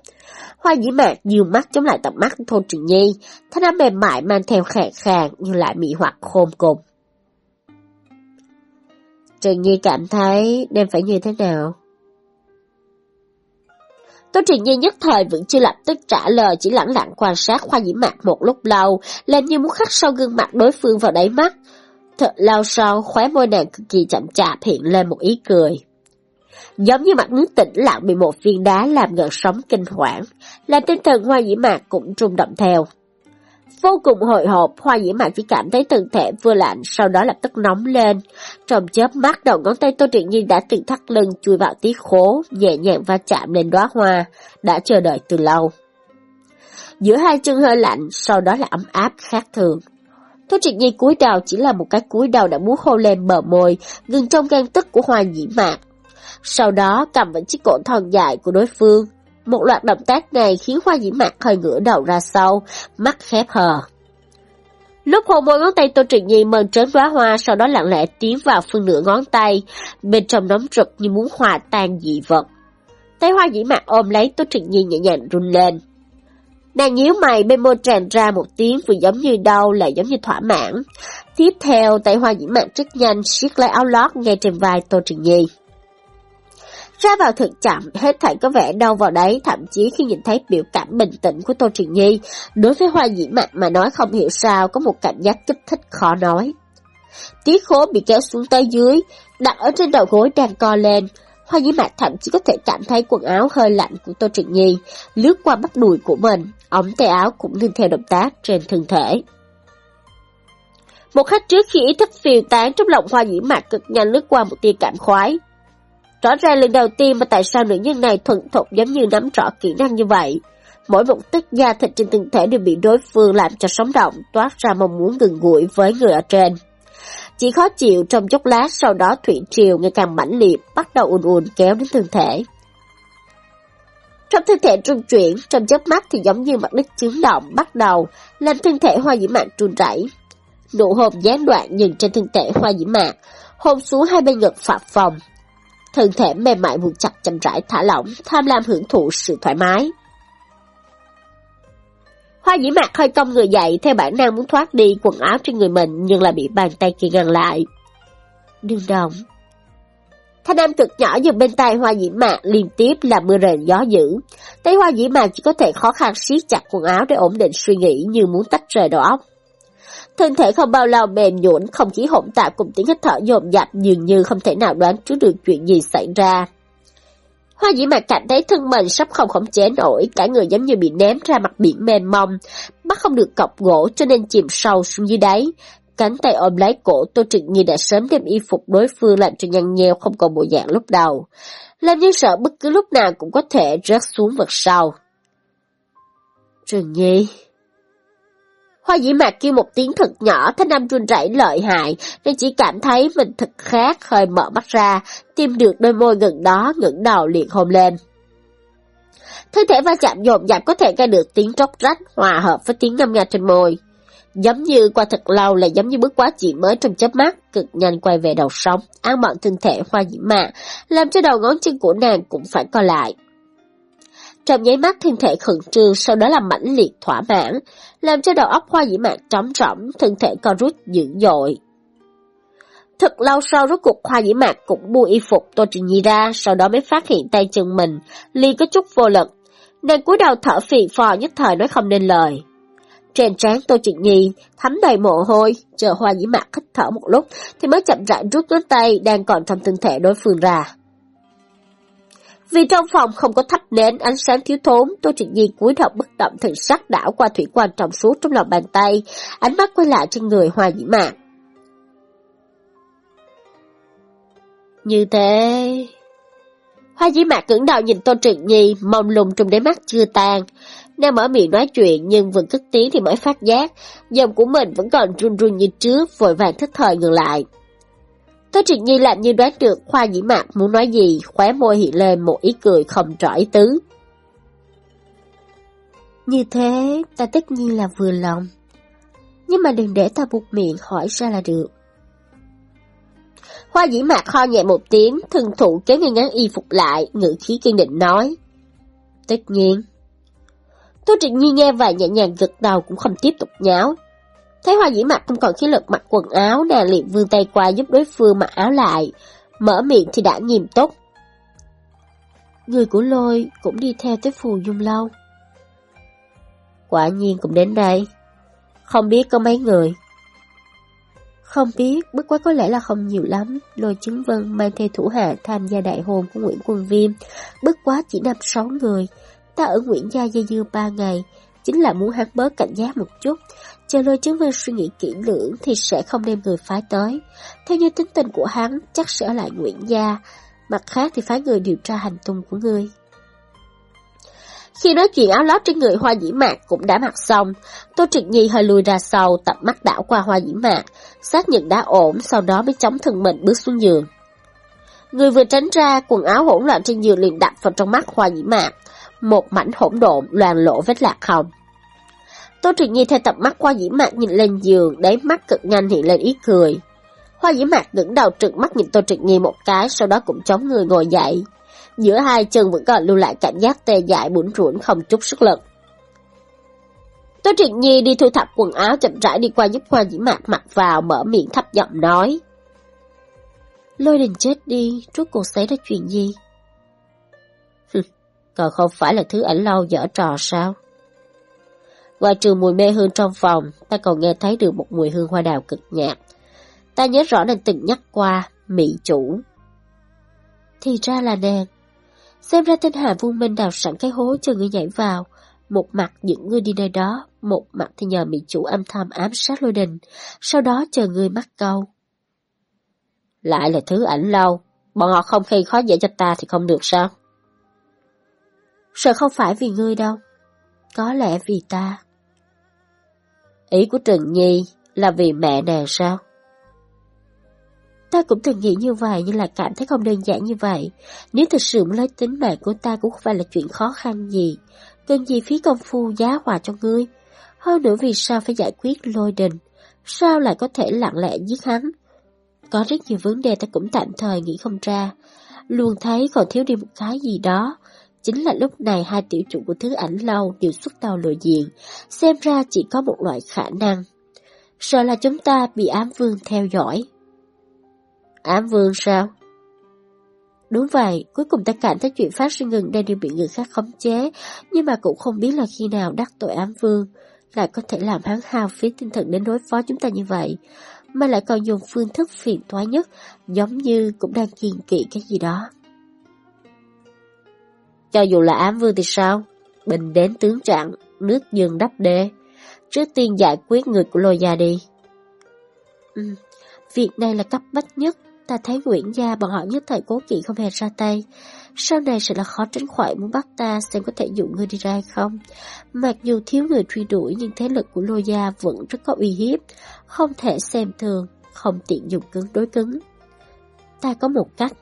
Hoa dĩ mạc nhiều mắt chống lại tầm mắt Thôn Trừng Nhi, thanh âm mềm mại mang theo khàn khàn nhưng lại mị hoặc khôn cùng. Trừng Nhi cảm thấy nên phải như thế nào? Tô Trừng Nhi nhất thời vẫn chưa lập tức trả lời, chỉ lặng lặng quan sát Hoa Dĩ Mạc một lúc lâu, làm như muốn khắc sâu gương mặt đối phương vào đáy mắt. Thật lâu sau, khóe môi nàng cực kỳ chậm chạp hiện lên một ý cười. Giống như mặt nước tĩnh lặng bị một viên đá làm ngợn sóng kinh hoàng, làm tinh thần hoa dĩ mạc cũng rung động theo. Vô cùng hồi hộp, hoa dĩ mạc chỉ cảm thấy thân thể vừa lạnh, sau đó lập tức nóng lên. Trong chớp mắt đầu ngón tay Tô Truyện Nhiên đã từ thắt lưng chui vào tí khố, nhẹ nhàng va chạm lên đóa hoa, đã chờ đợi từ lâu. Giữa hai chân hơi lạnh, sau đó là ấm áp khác thường. Thôi Triệt Nhi cúi đầu chỉ là một cái cúi đầu đã muốn hôn lên bờ môi, gần trong gan tức của hoa nhĩ mạc. Sau đó cầm vẫn chiếc cổ thon dài của đối phương. Một loạt động tác này khiến hoa nhĩ mạc hơi ngửa đầu ra sau, mắt khép hờ. Lúc hôn môi ngón tay Tô Trịnh Nhi mần trớn đóa hoa, sau đó lặng lẽ tiến vào phương nửa ngón tay, bên trong nóng rực như muốn hòa tan dị vật. Tay hoa dĩ mạc ôm lấy Tô Trịnh Nhi nhẹ nhàng run lên. Nàng nhíu mày bên môi tràn ra một tiếng vừa giống như đau lại giống như thỏa mãn. Tiếp theo, tay hoa dĩ mạng rất nhanh siết lấy áo lót ngay trên vai Tô Trịnh Nhi. Ra vào thực chậm, hết thảy có vẻ đau vào đấy, thậm chí khi nhìn thấy biểu cảm bình tĩnh của Tô Truyền Nhi, đối với hoa dĩ mạng mà nói không hiểu sao có một cảm giác kích thích khó nói. Tiết khố bị kéo xuống tới dưới, đặt ở trên đầu gối đang co lên. Hoa nhĩ mạc thậm chí có thể cảm thấy quần áo hơi lạnh của Tô trịnh Nhi lướt qua bắp đùi của mình, ống tay áo cũng nương theo động tác trên thân thể. Một khắc trước khi ý thức phiêu tán trong lòng hoa nhĩ mạc cực nhanh lướt qua một tia cảm khoái. Rõ ràng lần đầu tiên mà tại sao nữ nhân này thuận thục giống như nắm rõ kỹ năng như vậy. Mỗi một tức da thịt trên thân thể đều bị đối phương làm cho sống động, toát ra mong muốn gần gũi với người ở trên. Chỉ khó chịu trong chốc lát sau đó thủy triều ngày càng mãnh liệt, bắt đầu ùn ùn kéo đến thân thể. Trong thân thể trung chuyển, trong chớp mắt thì giống như mặt đất chướng động bắt đầu, làm thân thể hoa dĩ mạc trùn rẩy. Nụ hôn gián đoạn nhìn trên thân thể hoa dĩ mạc, hôn xuống hai bên ngực phạt phòng. Thân thể mềm mại buộc chặt chậm rãi thả lỏng, tham lam hưởng thụ sự thoải mái. Hoa dĩ mạc hơi cong người dậy theo bản năng muốn thoát đi quần áo trên người mình nhưng lại bị bàn tay kia ngăn lại. Đừng động. Thanh âm cực nhỏ dừng bên tay hoa dĩ mạc liên tiếp là mưa rền gió dữ. Tay hoa dĩ mạc chỉ có thể khó khăn siết chặt quần áo để ổn định suy nghĩ như muốn tách rời đầu óc. Thân thể không bao lâu mềm nhũn, không khí hỗn tạp cùng tiếng hít thở dồn dập dường như không thể nào đoán trước được chuyện gì xảy ra. Hoa dĩ mạc cảm thấy thân mình sắp không khống chế nổi, cả người giống như bị ném ra mặt biển mênh mông, bắt không được cọc gỗ cho nên chìm sâu xuống dưới đáy. Cánh tay ôm lấy cổ Tô Trịnh Nhi đã sớm đem y phục đối phương làm cho nhăn nheo không còn bộ dạng lúc đầu. Làm như sợ bất cứ lúc nào cũng có thể rớt xuống vực sâu. trường Nhi... Hoa dĩ mạc kêu một tiếng thật nhỏ, thanh âm run rẩy lợi hại, nên chỉ cảm thấy mình thật khác, hơi mở mắt ra, tìm được đôi môi gần đó, ngẩng đầu liền hôn lên. Thân thể va chạm dồn dập có thể nghe được tiếng róc rách, hòa hợp với tiếng ngâm nga trên môi. Giống như qua thật lâu là giống như bước quá chuyện mới trong chớp mắt, cực nhanh quay về đầu sóng, ăn mọn thân thể hoa dĩ mạc, làm cho đầu ngón chân của nàng cũng phải co lại. Trong nháy mắt thân thể khẩn trương, sau đó là mãnh liệt thỏa mãn, làm cho đầu óc hoa dĩ mạc trống rỗng, thân thể co rút dữ dội. Thật lâu sau rốt cuộc hoa dĩ mạc cũng buông y phục Tô Trình Nhi ra, sau đó mới phát hiện tay chân mình, ly có chút vô lực. Nàng cúi đầu thở phì phò nhất thời nói không nên lời. Trên trán Tô Trịnh Nhi thấm đầy mồ hôi, chờ hoa dĩ mạc hít thở một lúc thì mới chậm rãi rút đến tay đang còn trong thân thể đối phương ra. Vì trong phòng không có thắp nến ánh sáng thiếu thốn, Tô Trịnh Nhi cúi đầu bất động thần sắc đảo qua thủy quan trọng suốt trong lòng bàn tay, ánh mắt quay lại trên người Hoa nhĩ Mạc. Như thế... Hoa Dĩ Mạc cứng đầu nhìn Tô Trịnh Nhi, mông lùng trong đáy mắt chưa tan. Nàng mở miệng nói chuyện nhưng vẫn cất tiếng thì mới phát giác, giọng của mình vẫn còn run run như trước, vội vàng thất thời ngừng lại. Tô Triệt Nhi làm như đoán được Khoa Dĩ Mạc muốn nói gì, khóe môi hiện lên một ý cười không rõ ý tứ. Như thế, ta tất nhiên là vừa lòng. Nhưng mà đừng để ta buộc miệng hỏi ra là được. Hoa dĩ mạc kho nhẹ một tiếng, thân thụ kéo ngay ngắn y phục lại, ngữ khí kiên định nói. Tất nhiên. Tô Trịnh Nhi nghe vậy nhẹ nhàng gật đầu cũng không tiếp tục nháo, Thấy hoa dĩ mặt không còn khí lực mặc quần áo, nàng liền vươn tay qua giúp đối phương mặc áo lại. Mở miệng thì đã nghiêm túc. Người của lôi cũng đi theo tới phù dung lâu. Quả nhiên cũng đến đây. Không biết có mấy người. Không biết, bất quá có lẽ là không nhiều lắm. Lôi chứng vân mang theo thủ hạ tham gia đại hôn của Nguyễn Quân Viêm. Bất quá chỉ năm sáu người. Ta ở Nguyễn Gia dây dư ba ngày, chính là muốn hắn bớt cảnh giác một chút. Chờ lôi chứng viên suy nghĩ kỹ lưỡng thì sẽ không đem người phái tới. Theo như tính tình của hắn, chắc sẽ ở lại Nguyễn Gia. Mặt khác thì phái người điều tra hành tung của ngươi. Khi nói chuyện áo lót trên người hoa dĩ mạc cũng đã mặc xong, Tô Trịnh Nhi hơi lùi ra sau tập mắt đảo qua hoa dĩ mạc, xác nhận đã ổn, sau đó mới chống thân mình bước xuống giường. Người vừa tránh ra, quần áo hỗn loạn trên giường liền đập vào trong mắt hoa dĩ mạc, một mảnh hỗn độn loàn lộ vết lạc hồng. Tô Trịnh Nhi theo tập mắt qua dĩ mạc nhìn lên giường, đáy mắt cực nhanh hiện lên ý cười. Hoa dĩ mạc ngẩng đầu trừng mắt nhìn Tô Trịnh Nhi một cái, sau đó cũng chống người ngồi dậy. Giữa hai chân vẫn còn lưu lại cảm giác tê dại bủn rủn không chút sức lực. Tô Trịnh Nhi đi thu thập quần áo chậm rãi đi qua giúp Hoa dĩ mạc mặc vào, mở miệng thấp giọng nói. Lôi đình chết đi, rốt cuộc xảy ra chuyện gì? Còn không phải là thứ ảnh lâu dở trò sao? Ngoài trừ mùi mê hương trong phòng, ta còn nghe thấy được một mùi hương hoa đào cực nhạt. Ta nhớ rõ nên từng nhắc qua, mỹ chủ. Thì ra là nàng. Xem ra tên Hà Vương Minh đào sẵn cái hố cho người nhảy vào. Một mặt những người đi nơi đó, một mặt thì nhờ mỹ chủ âm thầm ám sát lôi đình, sau đó chờ người mắc câu. Lại là thứ ảnh lâu, bọn họ không khi khó dễ cho ta thì không được sao? Sợ không phải vì ngươi đâu, có lẽ vì ta. Ý của Trần Nhi là vì mẹ nàng sao? Ta cũng từng nghĩ như vậy, nhưng lại cảm thấy không đơn giản như vậy. Nếu thật sự muốn lấy tính mạng của ta cũng không phải là chuyện khó khăn gì. Cần gì phí công phu giá hòa cho ngươi. Hơn nữa vì sao phải giải quyết lôi đình? Sao lại có thể lặng lẽ giết hắn? Có rất nhiều vấn đề ta cũng tạm thời nghĩ không ra. Luôn thấy còn thiếu đi một cái gì đó. Chính là lúc này hai tiểu chủ của thứ ảnh lâu đều xuất đầu lộ diện. Xem ra chỉ có một loại khả năng. Sợ là chúng ta bị ám vương theo dõi. Ám vương sao? Đúng vậy, cuối cùng ta cảm thấy chuyện phát sinh gần đây đều bị người khác khống chế, nhưng mà cũng không biết là khi nào đắc tội ám vương, lại có thể làm hắn hao phí tinh thần đến đối phó chúng ta như vậy, mà lại còn dùng phương thức phiền toái nhất, giống như cũng đang kiên kỵ cái gì đó. Cho dù là ám vương thì sao? Bình đến tướng trạng, nước dừng đắp đê. Trước tiên giải quyết người của lôi gia đi. Ừ, việc này là cấp bách nhất. Ta thấy Nguyễn Gia bọn họ nhất thời cố kỵ không hề ra tay. Sau này sẽ là khó tránh khỏi muốn bắt ta xem có thể dụ người đi ra hay không. Mặc dù thiếu người truy đuổi nhưng thế lực của Lô Gia vẫn rất có uy hiếp. Không thể xem thường, không tiện dùng cứng đối cứng. Ta có một cách.